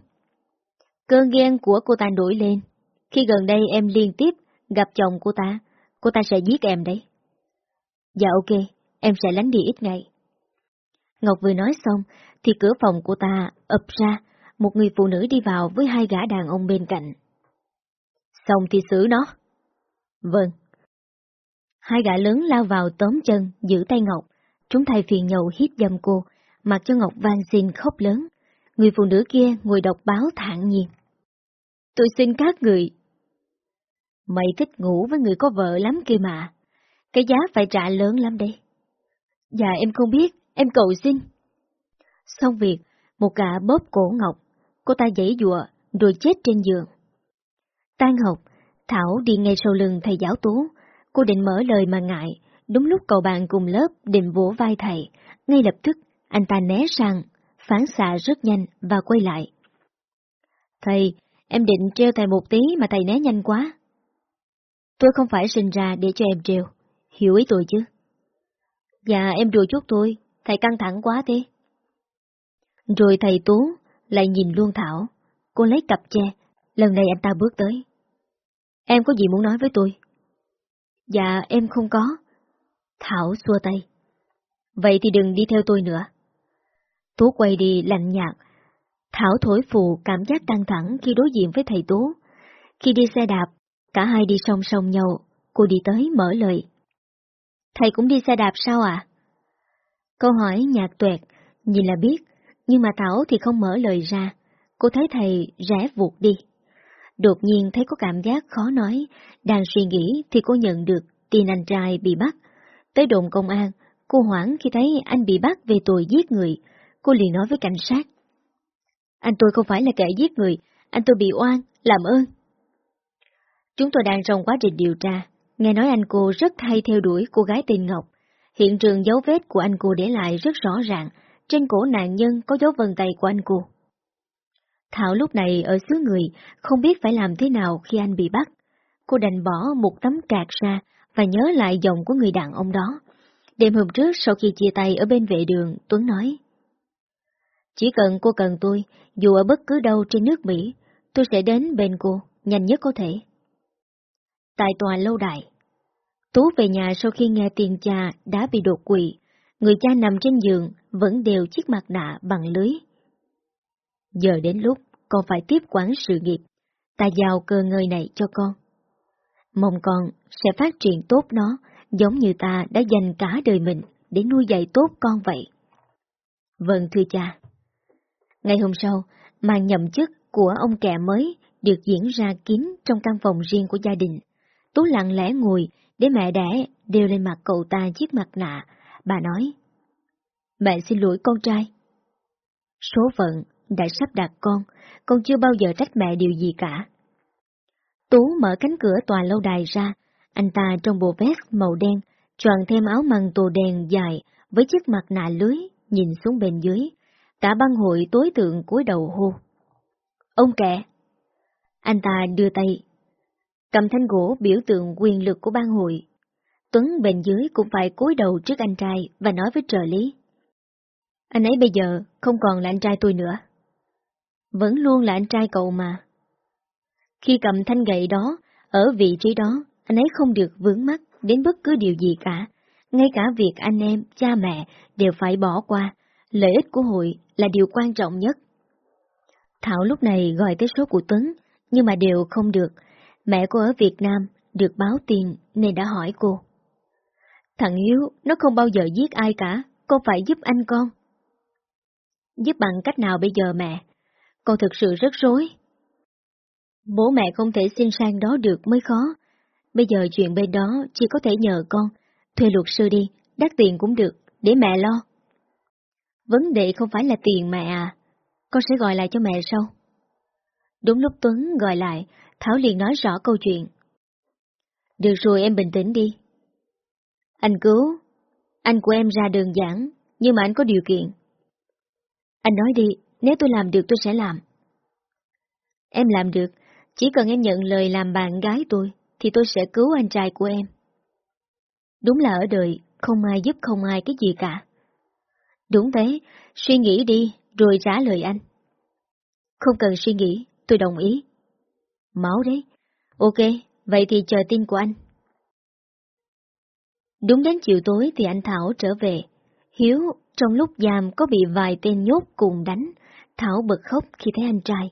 Speaker 2: Cơn ghen của cô ta nổi lên, khi gần đây em liên tiếp gặp chồng cô ta, cô ta sẽ giết em đấy. Dạ ok, em sẽ lánh đi ít ngày. Ngọc vừa nói xong, thì cửa phòng của ta ập ra, một người phụ nữ đi vào với hai gã đàn ông bên cạnh. Xong thì xử nó. Vâng. Hai gã lớn lao vào tóm chân, giữ tay Ngọc, chúng thay phiền nhậu hiếp dâm cô, mặc cho Ngọc van xin khóc lớn. Người phụ nữ kia ngồi đọc báo thản nhiên. Tôi xin các người. Mày thích ngủ với người có vợ lắm kia mà. Cái giá phải trả lớn lắm đấy. Dạ em không biết, em cầu xin. Xong việc, một gã bóp cổ Ngọc, cô ta giãy dụa, rồi chết trên giường. Tan học, Thảo đi ngay sau lưng thầy giáo tú, cô định mở lời mà ngại, đúng lúc cậu bạn cùng lớp định vỗ vai thầy, ngay lập tức anh ta né sang, phán xạ rất nhanh và quay lại. Thầy, em định treo thầy một tí mà thầy né nhanh quá. Tôi không phải sinh ra để cho em trêu, hiểu ý tôi chứ? Dạ em đùa chút thôi, thầy căng thẳng quá thế. Rồi thầy Tú lại nhìn luôn Thảo, cô lấy cặp che, lần này anh ta bước tới. Em có gì muốn nói với tôi? Dạ em không có. Thảo xua tay. Vậy thì đừng đi theo tôi nữa. Tú quay đi lạnh nhạt. Thảo thổi phù cảm giác căng thẳng khi đối diện với thầy Tú. Khi đi xe đạp, cả hai đi song song nhau, cô đi tới mở lời. Thầy cũng đi xe đạp sao ạ? À? Câu hỏi nhạt tuẹt, nhìn là biết, nhưng mà Thảo thì không mở lời ra. Cô thấy thầy rẽ vụt đi. Đột nhiên thấy có cảm giác khó nói, đang suy nghĩ thì cô nhận được tin anh trai bị bắt. Tới đồn công an, cô hoảng khi thấy anh bị bắt về tội giết người. Cô liền nói với cảnh sát. Anh tôi không phải là kẻ giết người, anh tôi bị oan, làm ơn. Chúng tôi đang trong quá trình điều tra, nghe nói anh cô rất hay theo đuổi cô gái tên Ngọc. Hiện trường dấu vết của anh cô để lại rất rõ ràng, trên cổ nạn nhân có dấu vân tay của anh cô. Thảo lúc này ở xứ người, không biết phải làm thế nào khi anh bị bắt. Cô đành bỏ một tấm cạc ra và nhớ lại giọng của người đàn ông đó. Đêm hôm trước sau khi chia tay ở bên vệ đường, Tuấn nói. Chỉ cần cô cần tôi, dù ở bất cứ đâu trên nước Mỹ, tôi sẽ đến bên cô, nhanh nhất có thể. Tại tòa lâu đài, Tú về nhà sau khi nghe tiền cha đã bị đột quỵ, người cha nằm trên giường vẫn đều chiếc mặt nạ bằng lưới. Giờ đến lúc con phải tiếp quản sự nghiệp, ta giao cơ ngơi này cho con. Mong con sẽ phát triển tốt nó, giống như ta đã dành cả đời mình để nuôi dạy tốt con vậy. Vâng thưa cha. Ngày hôm sau, màn nhậm chức của ông kẻ mới được diễn ra kín trong căn phòng riêng của gia đình. Tú lặng lẽ ngồi để mẹ đẻ đều lên mặt cậu ta chiếc mặt nạ. Bà nói, Mẹ xin lỗi con trai. Số phận đã sắp đặt con, con chưa bao giờ trách mẹ điều gì cả. Tú mở cánh cửa tòa lâu đài ra, anh ta trong bộ vest màu đen, tròn thêm áo măng tù đen dài với chiếc mặt nạ lưới, nhìn xuống bên dưới. Cả băng hội tối tượng cúi đầu hô. Ông kẻ! Anh ta đưa tay, cầm thanh gỗ biểu tượng quyền lực của ban hội.
Speaker 1: Tuấn bên dưới cũng phải cúi đầu trước anh trai và nói với trợ lý. Anh ấy bây giờ không còn là anh trai tôi nữa. Vẫn luôn là anh trai cậu mà. Khi cầm thanh gậy đó, ở vị trí đó, anh ấy không được vướng mắt đến bất cứ điều gì cả. Ngay cả việc anh em, cha mẹ đều phải bỏ qua. Lợi ích của hội là điều quan trọng nhất. Thảo lúc này gọi tới số của Tuấn, nhưng mà đều không được. Mẹ cô ở Việt Nam được báo tiền nên đã hỏi cô. Thằng Hiếu, nó không bao giờ giết ai cả, con phải giúp anh con. Giúp bằng cách nào bây giờ mẹ? Con thực sự rất rối. Bố mẹ không thể xin sang đó được mới khó. Bây giờ chuyện bên đó chỉ có thể nhờ con. Thuê luật sư đi, đắt tiền cũng được, để mẹ lo. Vấn đề không phải là tiền mẹ à. Con sẽ gọi lại cho mẹ sau. Đúng lúc Tuấn gọi lại, Thảo liền nói rõ câu chuyện. Được rồi em bình tĩnh đi. Anh cứu. Anh của em ra đơn giản, nhưng mà anh có điều kiện. Anh nói đi, nếu tôi làm được tôi sẽ làm. Em làm được, chỉ cần em nhận lời làm bạn gái tôi, thì tôi sẽ cứu anh trai của em. Đúng là ở đời, không ai giúp không ai cái gì cả. Đúng thế, suy nghĩ đi, rồi trả lời anh. Không cần suy nghĩ, tôi đồng ý. Máu đấy. Ok, vậy thì chờ tin của anh. Đúng đến chiều tối thì anh Thảo trở về. Hiếu trong lúc giam có bị vài tên nhốt cùng đánh, Thảo bật khóc khi thấy anh trai.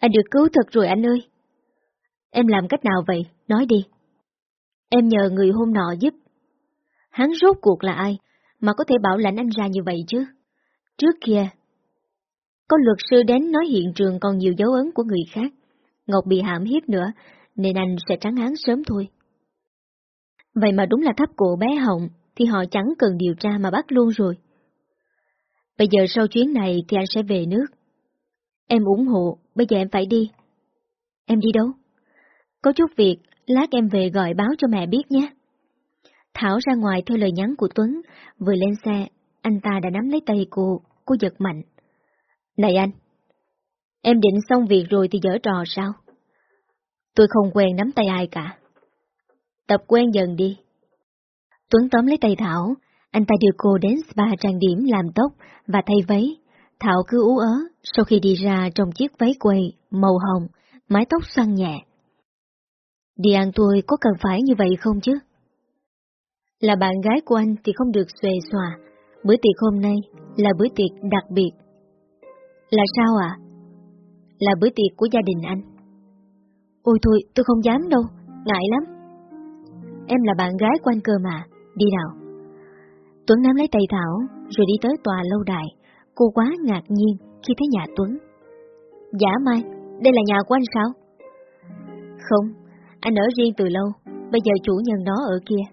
Speaker 1: Anh được cứu thật rồi anh ơi. Em làm cách nào vậy? Nói đi. Em nhờ người hôm nọ giúp. Hắn rốt cuộc là ai mà có thể bảo lãnh anh ra như vậy chứ? Trước kia, có luật sư đến nói hiện trường còn nhiều dấu ấn của người khác. Ngọc bị hãm hiếp nữa, nên anh sẽ trắng án sớm thôi. Vậy mà đúng là thấp cổ bé Hồng, thì họ chẳng cần điều tra mà bắt luôn rồi. Bây giờ sau chuyến này thì anh sẽ về nước. Em ủng hộ, bây giờ em phải đi. Em đi đâu? Có chút việc, lát em về gọi báo cho mẹ biết nhé. Thảo ra ngoài theo lời nhắn của Tuấn, vừa lên xe, anh ta đã nắm lấy tay cô, cô giật mạnh. Này anh, em định xong việc rồi thì dở trò sao? Tôi không quen nắm tay ai cả. Tập quen dần đi. Tuấn tóm lấy tay Thảo, anh ta đưa cô đến spa trang điểm làm tóc và thay váy. Thảo cứ ú ớ sau khi đi ra trong chiếc váy quầy màu hồng, mái tóc xoăn nhẹ. Đi ăn tôi có cần phải như vậy không chứ? Là bạn gái của anh thì không được xuề xòa, bữa tiệc hôm nay là bữa tiệc đặc biệt. Là sao ạ? Là bữa tiệc của gia đình anh. Ôi thôi, tôi không dám đâu, ngại lắm. Em là bạn gái của anh cơ mà, đi nào. Tuấn nắm lấy tay Thảo, rồi đi tới tòa lâu đài. Cô quá ngạc nhiên khi thấy nhà Tuấn. Giả Mai, đây là nhà của anh sao? Không, anh ở riêng từ lâu, bây giờ chủ nhân nó ở kia.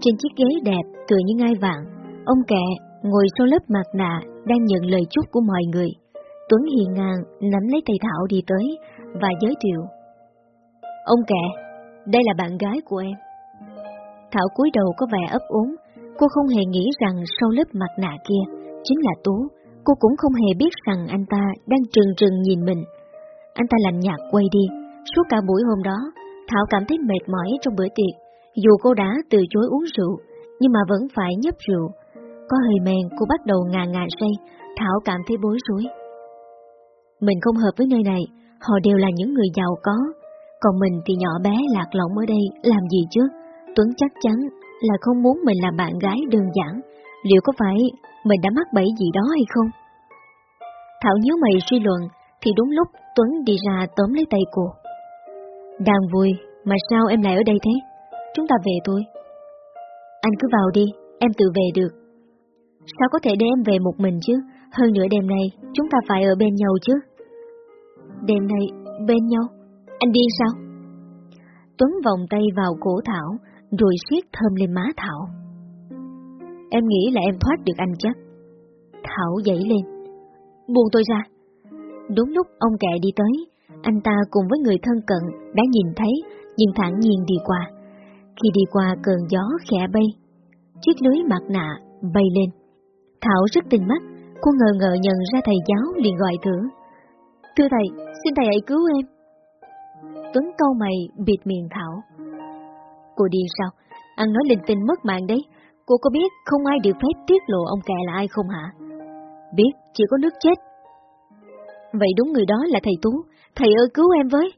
Speaker 1: Trên chiếc ghế đẹp tựa như ngai vàng, ông kẹ ngồi sau lớp mặt nạ đang nhận lời chúc của mọi người. Tuấn hiền ngang nắm lấy tay Thảo đi tới và giới thiệu. Ông kẹ, đây là bạn gái của em. Thảo cúi đầu có vẻ ấp úng, cô không hề nghĩ rằng sau lớp mặt nạ kia chính là Tú, cô cũng không hề biết rằng anh ta đang trừng trừng nhìn mình. Anh ta lạnh nhạt quay đi, suốt cả buổi hôm đó, Thảo cảm thấy mệt mỏi trong bữa tiệc, dù cô đã từ chối uống rượu, nhưng mà vẫn phải nhấp rượu. Có hơi men, cô bắt đầu ngà ngà say, Thảo cảm thấy bối rối. Mình không hợp với nơi này, họ đều là những người giàu có, còn mình thì nhỏ bé lạc lõng ở đây làm gì chứ? Tuấn chắc chắn là không muốn mình làm bạn gái đơn giản. Liệu có phải mình đã mắc bẫy gì đó hay không? Thảo nhớ mày suy luận, thì đúng lúc Tuấn đi ra tóm lấy tay cô. Đang vui, mà sao em lại ở đây thế? Chúng ta về thôi. Anh cứ vào đi, em tự về được. Sao có thể để em về một mình chứ? Hơn nửa đêm nay, chúng ta phải ở bên nhau chứ. Đêm nay, bên nhau? Anh điên sao? Tuấn vòng tay vào cổ Thảo, rồi siết thơm lên má Thảo. Em nghĩ là em thoát được anh chắc. Thảo dậy lên. Buông tôi ra. Đúng lúc ông kẹ đi tới, anh ta cùng với người thân cận đã nhìn thấy, nhưng thản nhiên đi qua. Khi đi qua cơn gió khẽ bay, chiếc lưới mặt nạ bay lên. Thảo rất tinh mắt, cô ngờ ngờ nhận ra thầy giáo liền gọi thử. Thưa thầy, xin thầy hãy cứu em. Tuấn câu mày bịt miệng Thảo. Cô điên sao? Ăn nói linh tinh mất mạng đấy. Cô có biết không ai được phép tiết lộ ông kẹ là ai không hả? Biết, chỉ có nước chết. Vậy đúng người đó là thầy Tú. Thầy ơi cứu em với.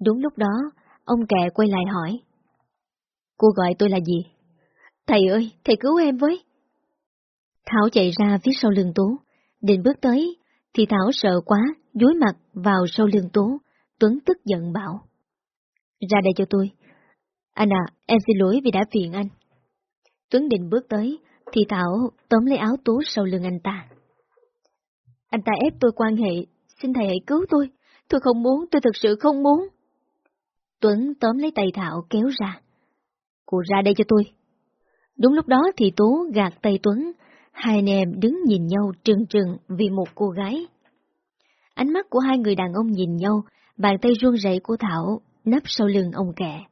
Speaker 1: Đúng lúc đó, ông kẹ quay lại hỏi. Cô gọi tôi là gì? Thầy ơi, thầy cứu em với. Thảo chạy ra phía sau lưng Tú, định bước tới, thì Thảo sợ quá, dúi mặt vào sau lưng Tú, Tuấn tức giận bảo. Ra đây cho tôi. Anh à, em xin lỗi vì đã phiền anh. Tuấn định bước tới, thì Thảo tóm lấy áo Tú sau lưng anh ta. Anh ta ép tôi quan hệ, xin thầy hãy cứu tôi. Tôi không muốn, tôi thực sự không muốn. Tuấn tóm lấy tay Thảo kéo ra. Cô ra đây cho tôi. Đúng lúc đó thì Tú gạt tay Tuấn, hai anh em đứng nhìn nhau trừng trừng vì một cô gái. Ánh mắt của hai người đàn ông nhìn nhau, bàn tay run rẩy của Thảo nấp sau lưng ông kẹ.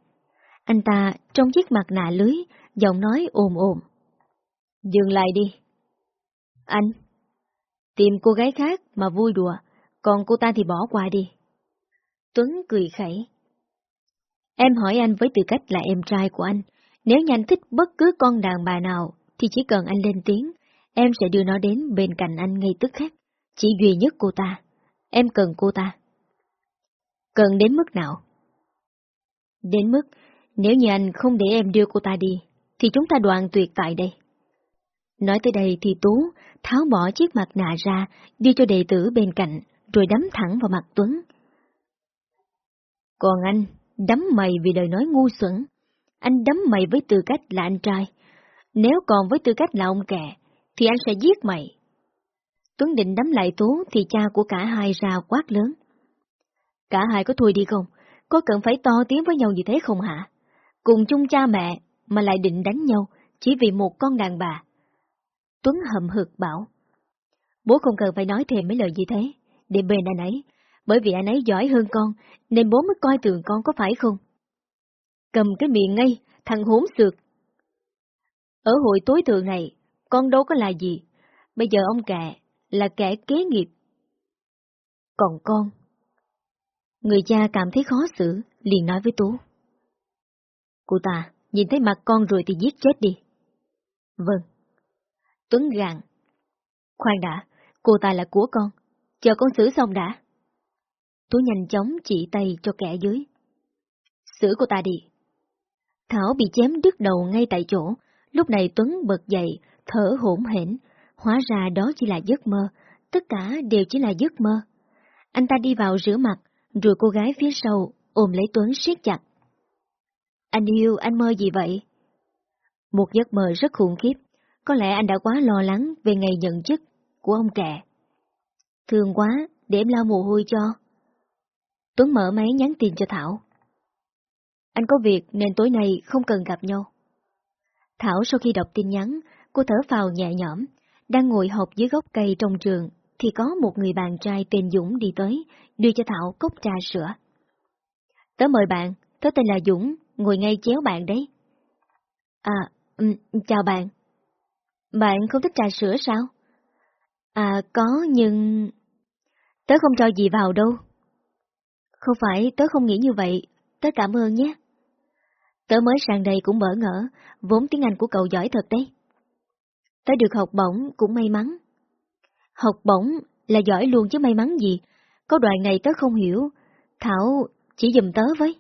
Speaker 1: Anh ta trong chiếc mặt nạ lưới, giọng nói ồm ồm. Dừng lại đi. Anh, tìm cô gái khác mà vui đùa, còn cô ta thì bỏ qua đi. Tuấn cười khẩy. Em hỏi anh với tư cách là em trai của anh, nếu như anh thích bất cứ con đàn bà nào, thì chỉ cần anh lên tiếng, em sẽ đưa nó đến bên cạnh anh ngay tức khắc. Chỉ duy nhất cô ta. Em cần cô ta. Cần đến mức nào? Đến mức, nếu như anh không để em đưa cô ta đi, thì chúng ta đoạn tuyệt tại đây. Nói tới đây thì Tú tháo bỏ chiếc mặt nạ ra, đưa cho đệ tử bên cạnh, rồi đấm thẳng vào mặt Tuấn. Còn anh, đấm mày vì lời nói ngu xuẩn. Anh đấm mày với tư cách là anh trai. Nếu còn với tư cách là ông kẹ, thì anh sẽ giết mày. Tuấn định đấm lại Tú thì cha của cả hai ra quát lớn. Cả hai có thôi đi không? Có cần phải to tiếng với nhau như thế không hả? Cùng chung cha mẹ mà lại định đánh nhau chỉ vì một con đàn bà. Tuấn hầm hực bảo. Bố không cần phải nói thêm mấy lời gì thế, để bên anh ấy, bởi vì anh ấy giỏi hơn con, nên bố mới coi thường con có phải không? Cầm cái miệng ngay, thằng hốn sượt. Ở hội tối thượng này, con đâu có là gì, bây giờ ông kẹ là kẻ kế nghiệp. Còn con? Người cha cảm thấy khó xử, liền nói với Tú. Cô ta, nhìn thấy mặt con rồi thì giết chết đi. Vâng. Tuấn gạn. Khoan đã, cô ta là của con, chờ con xử xong đã. Tú nhanh chóng chỉ tay cho kẻ dưới. Xử cô ta đi. Thảo bị chém đứt đầu ngay tại chỗ, lúc này Tuấn bật dậy, thở hổn hển, hóa ra đó chỉ là giấc mơ, tất cả đều chỉ là giấc mơ. Anh ta đi vào rửa mặt, rồi cô gái phía sau ôm lấy Tuấn siết chặt. Anh yêu, anh mơ gì vậy? Một giấc mơ rất khủng khiếp, có lẽ anh đã quá lo lắng về ngày nhận chức của ông kẹ. Thương quá, để em lau mồ hôi cho. Tuấn mở máy nhắn tin cho Thảo. Anh có việc nên tối nay không cần gặp nhau. Thảo sau khi đọc tin nhắn, cô thở vào nhẹ nhõm, đang ngồi học dưới gốc cây trong trường, thì có một người bạn trai tên Dũng đi tới, đưa cho Thảo cốc trà sữa. Tớ mời bạn, tớ tên là Dũng, ngồi ngay chéo bạn đấy. À, um, chào bạn. Bạn không thích trà sữa sao? À, có nhưng... Tớ không cho gì vào đâu. Không phải, tớ không nghĩ như vậy, tớ cảm ơn nhé. Tớ mới sang đây cũng bỡ ngỡ, vốn tiếng Anh của cậu giỏi thật đấy. Tớ được học bổng cũng may mắn. Học bổng là giỏi luôn chứ may mắn gì, có đoạn này tớ không hiểu, Thảo chỉ dùm tớ với.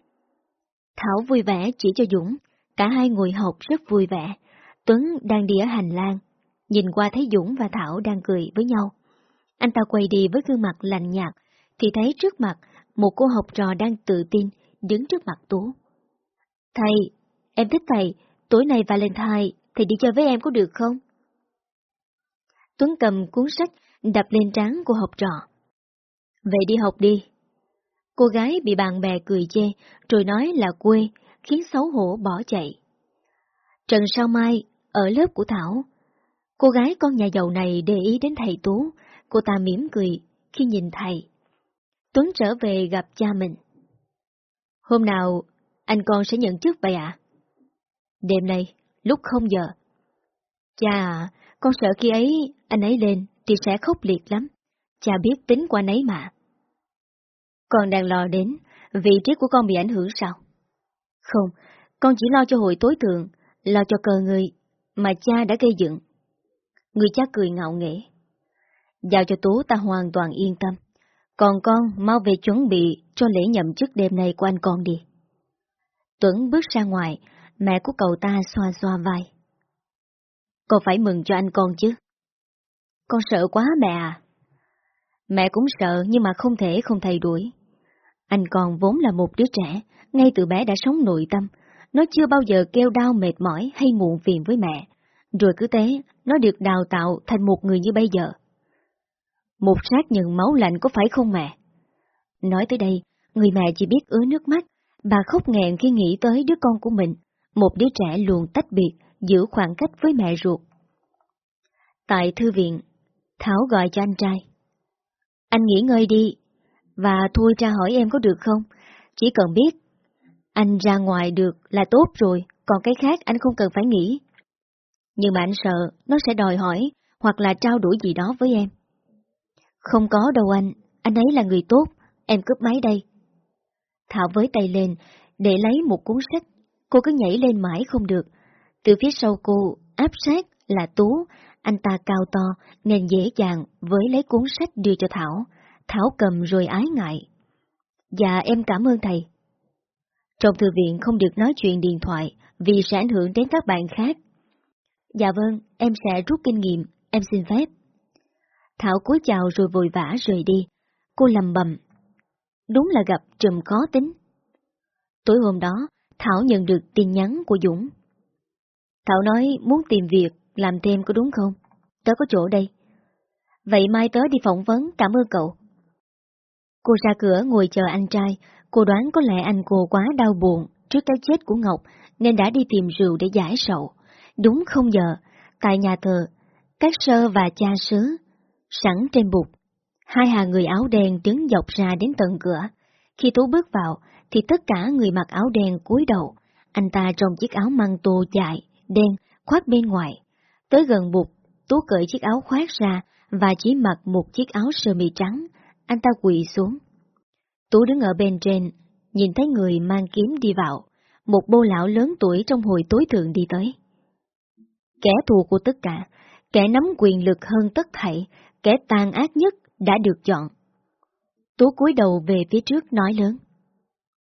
Speaker 1: Thảo vui vẻ chỉ cho Dũng, cả hai ngồi học rất vui vẻ. Tuấn đang đi ở hành lang, nhìn qua thấy Dũng và Thảo đang cười với nhau. Anh ta quay đi với gương mặt lạnh nhạt, thì thấy trước mặt một cô học trò đang tự tin đứng trước mặt Tú. Thầy, em thích thầy, tối nay Valentine, thầy đi chơi với em có được không? Tuấn cầm cuốn sách đập lên trán của học trò. Về đi học đi. Cô gái bị bạn bè cười chê, rồi nói là quê, khiến xấu hổ bỏ chạy. Trần Sao Mai, ở lớp của Thảo, cô gái con nhà giàu này để ý đến thầy Tú, cô ta mỉm cười khi nhìn thầy. Tuấn trở về gặp cha mình. Hôm nào, anh con sẽ nhận chức vậy ạ? Đêm nay, lúc không giờ. Cha à, con sợ khi ấy, anh ấy lên thì sẽ khóc liệt lắm. Cha biết tính của anh ấy mà. Con đang lo đến, vị trí của con bị ảnh hưởng sao? Không,
Speaker 2: Con chỉ lo cho hội tối thượng, lo cho cờ người mà cha đã gây dựng. Người cha cười ngạo nghễ. Giao cho Tú ta hoàn toàn yên tâm. Còn con mau về chuẩn bị cho lễ nhậm chức đêm nay của anh con đi. Tuấn bước ra ngoài, mẹ của cậu ta xoa xoa vai. Con phải mừng cho anh con chứ. Con sợ quá mẹ à. Mẹ cũng sợ nhưng mà không thể không thay đuổi. Anh còn vốn là một đứa trẻ, ngay từ bé đã sống nội tâm. Nó chưa bao giờ kêu đau mệt mỏi hay muộn phiền với mẹ. Rồi cứ thế, nó được đào tạo thành một người như bây giờ. Một sát nhận máu lạnh có phải không mẹ? Nói tới đây, người mẹ chỉ biết ứa nước mắt, bà khóc nghẹn khi nghĩ tới đứa con của mình, một đứa trẻ luôn tách biệt, giữ khoảng cách với mẹ ruột. Tại thư viện, Thảo gọi cho anh trai. Anh nghỉ ngơi đi, và thôi ra hỏi em có được không? Chỉ cần biết, anh ra ngoài được là tốt rồi, còn cái khác anh không cần phải nghĩ. Nhưng mà anh sợ nó sẽ đòi hỏi, hoặc là trao đổi gì đó với em. Không có đâu anh, anh ấy là người tốt, em cướp máy đây. Thảo với tay lên, để lấy một cuốn sách, cô cứ nhảy lên mãi không được. Từ phía sau cô, áp sát là Tú, anh ta cao to nên dễ dàng với lấy cuốn sách đưa cho Thảo. Thảo cầm rồi ái ngại. Dạ em cảm ơn thầy. Trong thư viện không được nói chuyện điện thoại vì sẽ ảnh hưởng đến các bạn khác. Dạ vâng, em sẽ rút kinh nghiệm, em xin phép. Thảo cúi chào rồi vội vã rời đi. Cô lầm bầm. Đúng là gặp trùm khó tính. Tối hôm đó, Thảo nhận được tin nhắn của Dũng. Thảo nói muốn tìm việc, làm thêm có đúng không? Tớ có chỗ đây. Vậy mai tớ đi phỏng vấn, cảm ơn cậu. Cô ra cửa ngồi chờ anh trai, cô đoán có lẽ anh cô quá đau buồn trước cái chết của Ngọc nên đã đi tìm rượu để giải sầu. Đúng không giờ, tại nhà thờ, các sơ và cha sứ sẵn trên bục. Hai hàng người áo đen đứng dọc ra đến tận cửa. Khi Tú bước vào, thì tất cả người mặc áo đen cúi đầu. Anh ta trong chiếc áo măng tô dài, đen, khoác bên ngoài. Tới gần bụt, Tú cởi chiếc áo khoác ra và chỉ mặc một chiếc áo sơ mi trắng. Anh ta quỳ xuống. Tú đứng ở bên trên, nhìn thấy người mang kiếm đi vào. Một bô lão lớn tuổi trong hồi tối thượng đi tới. Kẻ thù của tất cả, kẻ nắm quyền lực hơn tất thảy, kẻ tàn ác nhất đã được chọn. Tú cúi đầu về phía trước nói lớn.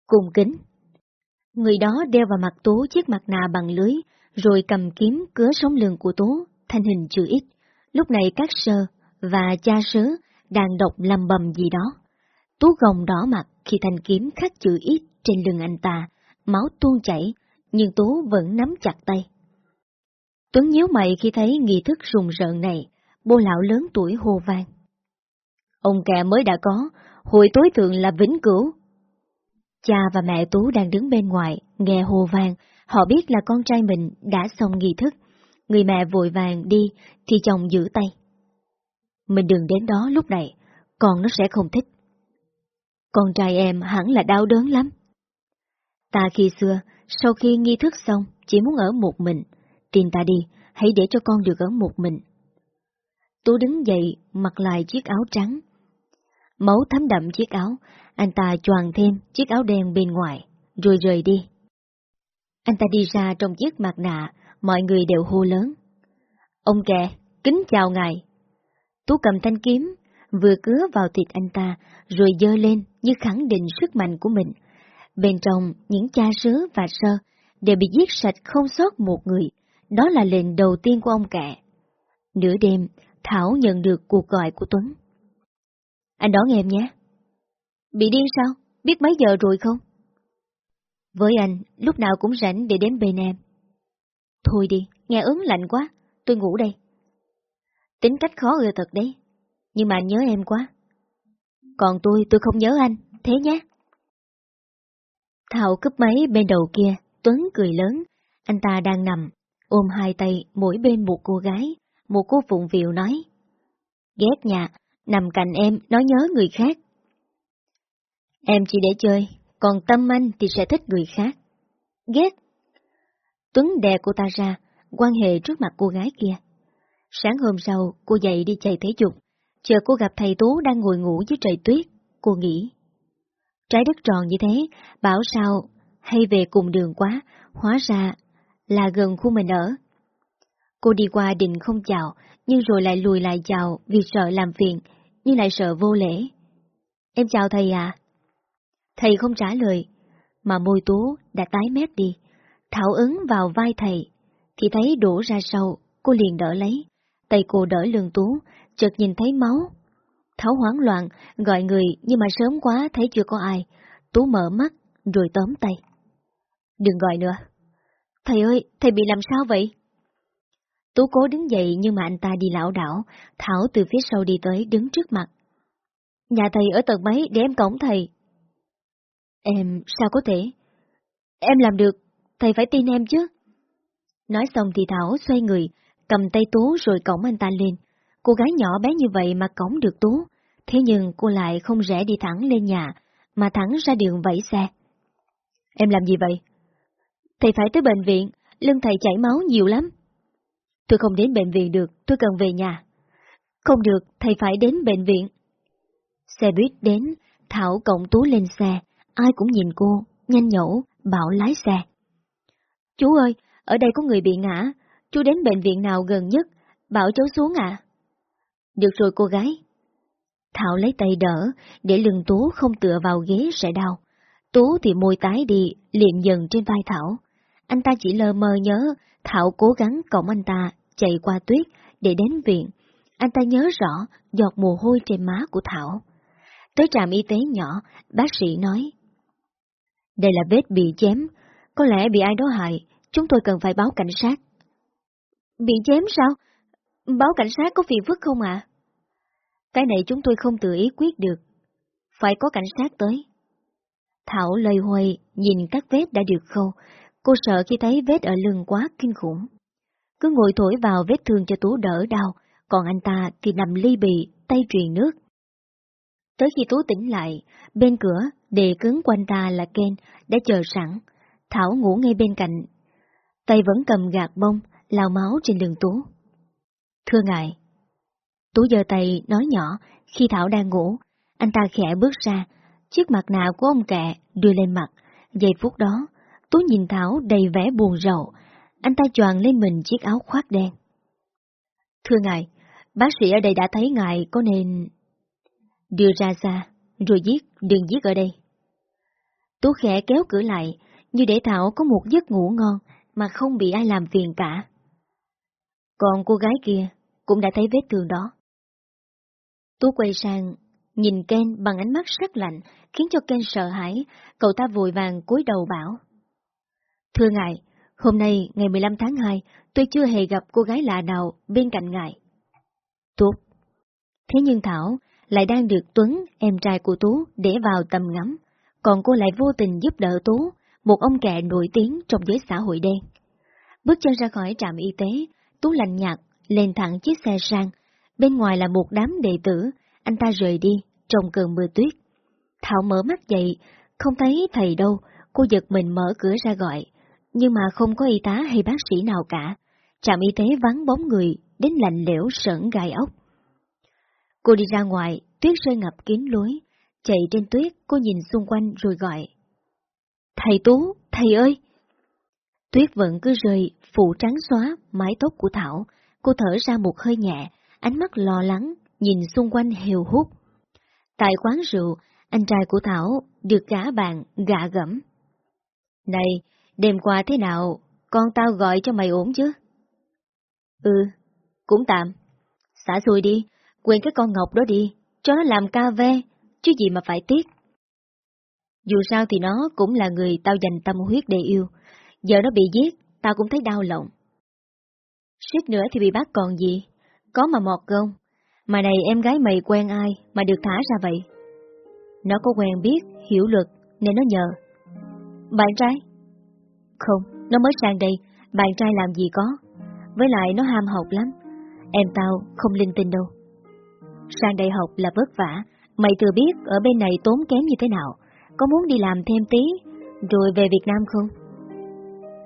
Speaker 2: Cùng kính. Người đó đeo vào mặt Tú chiếc mặt nạ bằng lưới, rồi cầm kiếm cứa sống lưng của Tú, thanh hình chữ ít. Lúc này các sơ và cha sớ đang đọc lầm bầm gì đó. Tú gồng đỏ mặt khi thanh kiếm khắc chữ ít trên lưng anh ta, máu tuôn chảy, nhưng Tú vẫn nắm chặt tay. Tuấn nhíu mày khi thấy nghi thức rùng rợn này, bô lão lớn tuổi hô vang. Ông kẹ mới đã có, hồi tối thượng là vĩnh cửu. Cha và mẹ Tú đang đứng bên ngoài, nghe hô vang, họ biết là con trai mình đã xong nghi thức. Người mẹ vội vàng đi, thì chồng giữ tay. Mình đừng đến đó lúc này, con nó sẽ không thích. Con trai em hẳn là đau đớn lắm. Ta khi xưa, sau khi nghi thức xong, chỉ muốn ở một mình. Tin ta đi, hãy để cho con được ở một mình. Tú đứng dậy, mặc lại chiếc áo trắng. Máu thấm đậm chiếc áo, anh ta choàng thêm chiếc áo đen bên ngoài, rồi rời đi. Anh ta đi ra trong chiếc mặt nạ, mọi người đều hô lớn. Ông kè, kính chào ngài. Tú cầm thanh kiếm, vừa cứa vào thịt anh ta, rồi dơ lên như khẳng định sức mạnh của mình. Bên trong, những cha sứ và sơ đều bị giết sạch không sót một người. Đó là lệnh đầu tiên của ông kẹ. Nửa đêm, Thảo nhận được cuộc gọi của Tuấn. Anh đón em nhé. Bị điên sao? Biết mấy giờ rồi không? Với anh, lúc nào cũng rảnh để đến bên em. Thôi đi, nghe ớn lạnh quá, tôi ngủ đây. Tính cách khó ưa thật đấy, nhưng mà anh nhớ em quá. Còn tôi, tôi không nhớ anh, thế nhé. Thảo cướp máy bên đầu kia, Tuấn cười lớn, anh ta đang nằm, ôm hai tay mỗi bên một cô gái, một cô phụng việu nói. Ghét nhà, nằm cạnh em, nói nhớ người khác. Em chỉ để chơi, còn tâm anh thì sẽ thích người khác. Ghét. Tuấn đè cô ta ra, quan hệ trước mặt cô gái kia. Sáng hôm sau, cô dậy đi chạy thể dục, chờ cô gặp thầy Tú đang ngồi ngủ dưới trời tuyết, cô nghĩ. Trái đất tròn như thế, bảo sao
Speaker 1: hay về cùng đường quá, hóa ra là gần khu mình ở. Cô đi qua định không chào, nhưng rồi lại lùi lại chào vì sợ làm phiền, nhưng lại sợ vô lễ. Em chào thầy à? Thầy không trả lời, mà môi Tú đã tái mét đi. Thảo ứng vào vai thầy, thì thấy đổ ra sau, cô liền đỡ lấy. Tay cô đỡ lưng Tú, chợt nhìn thấy máu. Thảo hoảng loạn, gọi người nhưng mà sớm quá thấy chưa có ai. Tú mở mắt, rồi tóm tay. Đừng gọi nữa. Thầy ơi, thầy bị làm sao vậy? Tú cố đứng dậy nhưng mà anh ta đi lão đảo, Thảo từ phía sau đi tới đứng trước mặt. Nhà thầy ở tầng mấy để em cổng thầy. Em sao có thể? Em làm được, thầy phải tin em chứ. Nói xong thì Thảo xoay người, cầm tay Tú rồi cổng anh ta lên. Cô gái nhỏ bé như vậy mà cổng được Tú, thế nhưng cô lại không rẽ đi thẳng lên nhà, mà thẳng ra đường vẫy xe. Em làm gì vậy? Thầy phải tới bệnh viện, lưng thầy chảy máu nhiều lắm. Tôi không đến bệnh viện được, tôi cần về nhà. Không được, thầy phải đến bệnh viện. Xe buýt đến, Thảo cộng Tú lên xe, ai cũng nhìn cô, nhanh nhẩu, bảo lái xe. Chú ơi, ở đây có người bị ngã, chú đến bệnh viện nào gần nhất, bảo cháu xuống à? Được rồi cô gái. Thảo lấy tay đỡ, để lưng Tú không tựa vào ghế sẽ đau. Tú thì môi tái đi, liền dần trên vai Thảo. Anh ta chỉ lờ mờ nhớ, Thảo cố gắng cổng anh ta chạy qua tuyết để đến viện. Anh ta nhớ rõ giọt mồ hôi trên má của Thảo. Tới trạm y tế nhỏ, bác sĩ nói. Đây là vết bị chém, có lẽ bị ai đó hại, chúng tôi cần phải báo cảnh sát. Bị chém sao? Báo cảnh sát có phiền phức không ạ? Cái này chúng tôi không tự ý quyết được. Phải có cảnh sát tới. Thảo lời hoay nhìn các vết đã được khâu, cô sợ khi thấy vết ở lưng quá kinh khủng. Cứ ngồi thổi vào vết thương cho Tú đỡ đau, còn anh ta thì nằm ly bì, tay truyền nước. Tới khi Tú tỉnh lại, bên cửa, đề cứng quanh ta là Ken, đã chờ sẵn. Thảo ngủ ngay bên cạnh. Tay vẫn cầm gạt bông, lao máu trên đường Tú. Thưa ngài. Tú giơ tay nói nhỏ, khi Thảo đang ngủ, anh ta khẽ bước ra, chiếc mặt nạ của ông kẹ đưa lên mặt. Giây phút đó, Tú nhìn Thảo đầy vẻ buồn rầu, anh ta choàng lên mình chiếc áo khoác đen. Thưa ngài, bác sĩ ở đây đã thấy ngài có nên... Đưa ra xa, rồi giết, đừng giết ở đây. Tú khẽ kéo cửa lại, như để Thảo có một giấc ngủ ngon mà không bị ai làm phiền cả. Còn cô gái kia cũng đã thấy vết thương đó. Tú quay sang, nhìn Ken bằng ánh mắt sắc lạnh, khiến cho Ken sợ hãi, cậu ta vội vàng cúi đầu bảo. Thưa ngài, hôm nay ngày 15 tháng 2, tôi chưa hề gặp cô gái lạ nào bên cạnh ngài. Tốt. Thế nhưng Thảo lại đang được Tuấn, em trai của Tú, để vào tầm ngắm, còn cô lại vô tình giúp đỡ Tú, một ông kẹ nổi tiếng trong giới xã hội đen. Bước chân ra khỏi trạm y tế, Tú lạnh nhạt, lên thẳng chiếc xe sang, bên ngoài là một đám đệ tử, anh ta rời đi, trong cơn mưa tuyết. Thảo mở mắt dậy, không thấy thầy đâu, cô giật mình mở cửa ra gọi, nhưng mà không có y tá hay bác sĩ nào cả. Trạm y tế vắng bóng người, đến lạnh lẽo sởn gai ốc. Cô đi ra ngoài, tuyết rơi ngập kín lối, chạy trên tuyết, cô nhìn xung quanh rồi gọi. Thầy Tú, thầy ơi! Tuyết vẫn cứ rơi, phủ trắng xóa, mái tóc của Thảo, cô thở ra một hơi nhẹ, ánh mắt lo lắng, nhìn xung quanh hều hút. Tại quán rượu, anh trai của Thảo được cả bạn gạ gẫm. Này, đêm qua thế nào, con tao gọi cho mày ổn chứ? Ừ, cũng tạm. Xả xuôi đi, quên cái con Ngọc đó đi, cho nó làm ca ve, chứ gì mà phải tiếc. Dù sao thì nó cũng là người tao dành tâm huyết để yêu, giờ nó bị giết, tao cũng thấy đau lòng. Suýt nữa thì bị bắt còn gì, có mà mọt không, mà này em gái mày quen ai mà được thả ra vậy? Nó có quen biết, hiểu luật, nên nó nhờ. Bạn trai? Không, nó mới sang đây, bạn trai làm gì có. Với lại nó ham học lắm, em tao không linh tinh đâu. Sang đại học là vất vả, mày thừa biết ở bên này tốn kém như thế nào, có muốn đi làm thêm tí, rồi về Việt Nam không?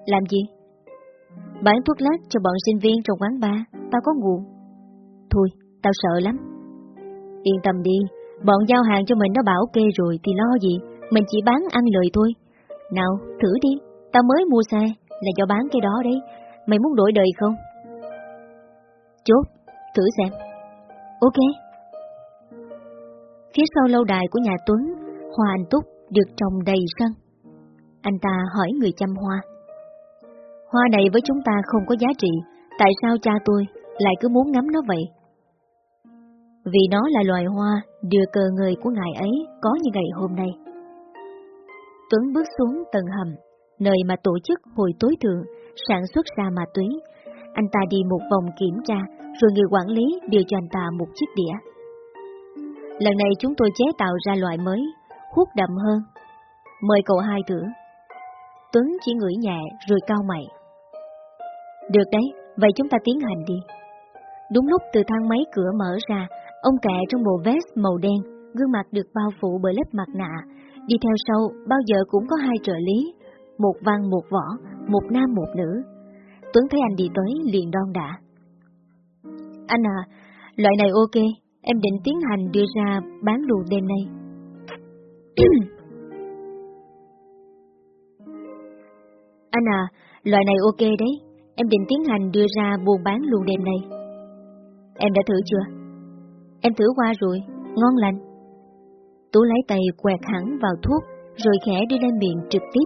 Speaker 1: Làm gì? Bán thuốc lát cho bọn sinh viên trong quán bar, tao có nguồn. Thôi, tao sợ lắm. Yên tâm đi, bọn giao hàng cho mình nó bảo kê rồi thì lo gì, mình chỉ bán ăn lời thôi. Nào, thử đi, tao mới mua xe, là do bán cái đó đấy, mày muốn đổi đời không? Chốt, thử xem. Ok. Phía sau lâu đài của nhà Tuấn, hoa anh túc được trồng đầy sân. Anh ta hỏi người chăm hoa. Hoa này với chúng ta không có giá trị, tại sao cha tôi lại cứ muốn ngắm nó vậy? Vì nó là loài hoa đưa cờ người của ngài ấy có như ngày hôm nay. Tuấn bước xuống tầng hầm, nơi mà tổ chức hồi tối thượng sản xuất ra ma túy. Anh ta đi một vòng kiểm tra, rồi người quản lý đưa cho anh ta một chiếc đĩa. Lần này chúng tôi chế tạo ra loại mới, hút đậm hơn. Mời cậu hai thử. Tuấn chỉ ngửi nhẹ rồi cao mày. Được đấy, vậy chúng ta tiến hành đi. Đúng lúc từ thang máy cửa mở ra, ông kẹ trong bộ vest màu đen, gương mặt được bao phủ bởi lớp mặt nạ. Đi theo sau, bao giờ cũng có hai trợ lý, một văn một võ, một nam một nữ. Tuấn thấy anh đi tới liền đon đã. Anh à, loại này ok, em định tiến hành đưa ra bán luôn đêm nay. [CLEARS THROAT] anh à, loại này ok đấy, em định tiến hành đưa ra buôn bán luôn đêm nay. Em đã thử chưa? Em thử qua rồi, ngon lành. Tú lấy tay quẹt hẳn vào thuốc, rồi khẽ đưa lên miệng trực tiếp.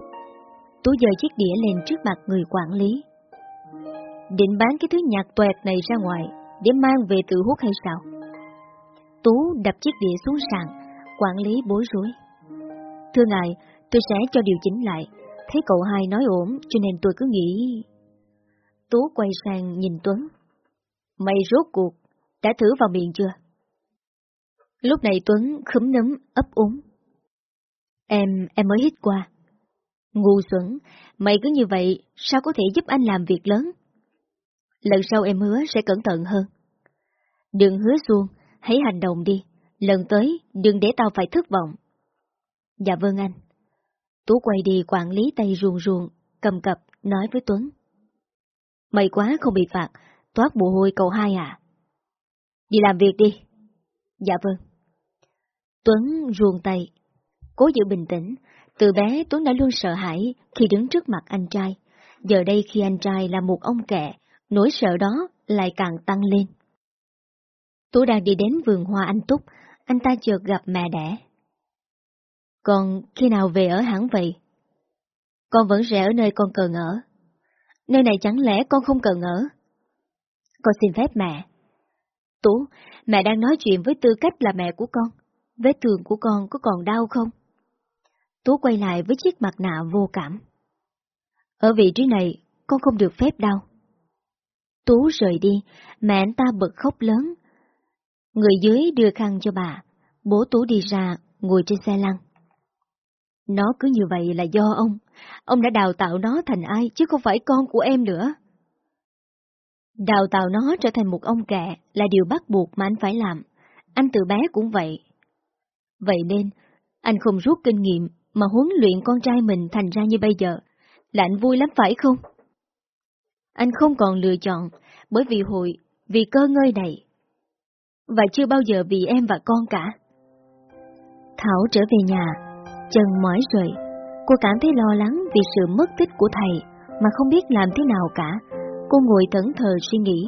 Speaker 1: Tú dời chiếc đĩa lên trước mặt người quản lý. Định bán cái thứ nhạc tuẹt này ra ngoài, để mang về tự hút hay sao? Tú đập chiếc đĩa xuống sàn, quản lý bối rối. Thưa ngài, tôi sẽ cho điều chỉnh lại. Thấy cậu hai nói ổn, cho nên tôi cứ nghĩ... Tú quay sang nhìn Tuấn. Mày rốt cuộc, đã thử vào miệng chưa? Lúc này Tuấn khấm nấm ấp úng. Em, em mới hít qua. Ngu xuẩn, mày cứ như vậy, sao có thể giúp anh làm việc lớn? Lần sau em hứa sẽ cẩn thận hơn. Đừng hứa xuông, hãy hành động đi. Lần tới, đừng để tao phải thất vọng. Dạ vâng anh. Tú quay đi quản lý tay ruồn ruồn, cầm cập, nói với Tuấn. Mày quá không bị phạt, toát mồ hôi cậu hai à. Đi làm việc đi. Dạ vâng. Tuấn ruồn tay, cố giữ bình tĩnh. Từ bé Tuấn đã luôn sợ hãi khi đứng trước mặt anh trai. Giờ đây khi anh trai là một ông kẹ, nỗi sợ đó lại càng tăng lên. Tú đang đi đến vườn hoa anh Túc, anh ta chợt gặp mẹ đẻ. Còn khi nào về ở hẳn vậy? Con vẫn sẽ ở nơi con cần ở. Nơi này chẳng lẽ con không cần ở? Con xin phép mẹ. Tú, mẹ đang nói chuyện với tư cách là mẹ của con. Vết thương của con có còn đau không? Tú quay lại với chiếc mặt nạ vô cảm. Ở vị trí này, con không được phép đau. Tú rời đi, mẹ anh ta bật khóc lớn. Người dưới đưa khăn cho bà, bố Tú đi ra, ngồi trên xe lăn. Nó cứ như vậy là do ông, ông đã đào tạo nó thành ai chứ không phải con của em nữa. Đào tạo nó trở thành một ông kẹ là điều bắt buộc mà anh phải làm, anh từ bé cũng vậy. Vậy nên, anh không rút kinh nghiệm mà huấn luyện con trai mình thành ra như bây giờ, là anh vui lắm phải không? Anh không còn lựa chọn, bởi vì hội, vì cơ ngơi này. Và chưa bao giờ vì em và con cả. Thảo trở về nhà, chân mỏi rồi. Cô cảm thấy lo lắng vì sự mất tích của thầy, mà không biết làm thế nào cả. Cô ngồi thẫn thờ suy nghĩ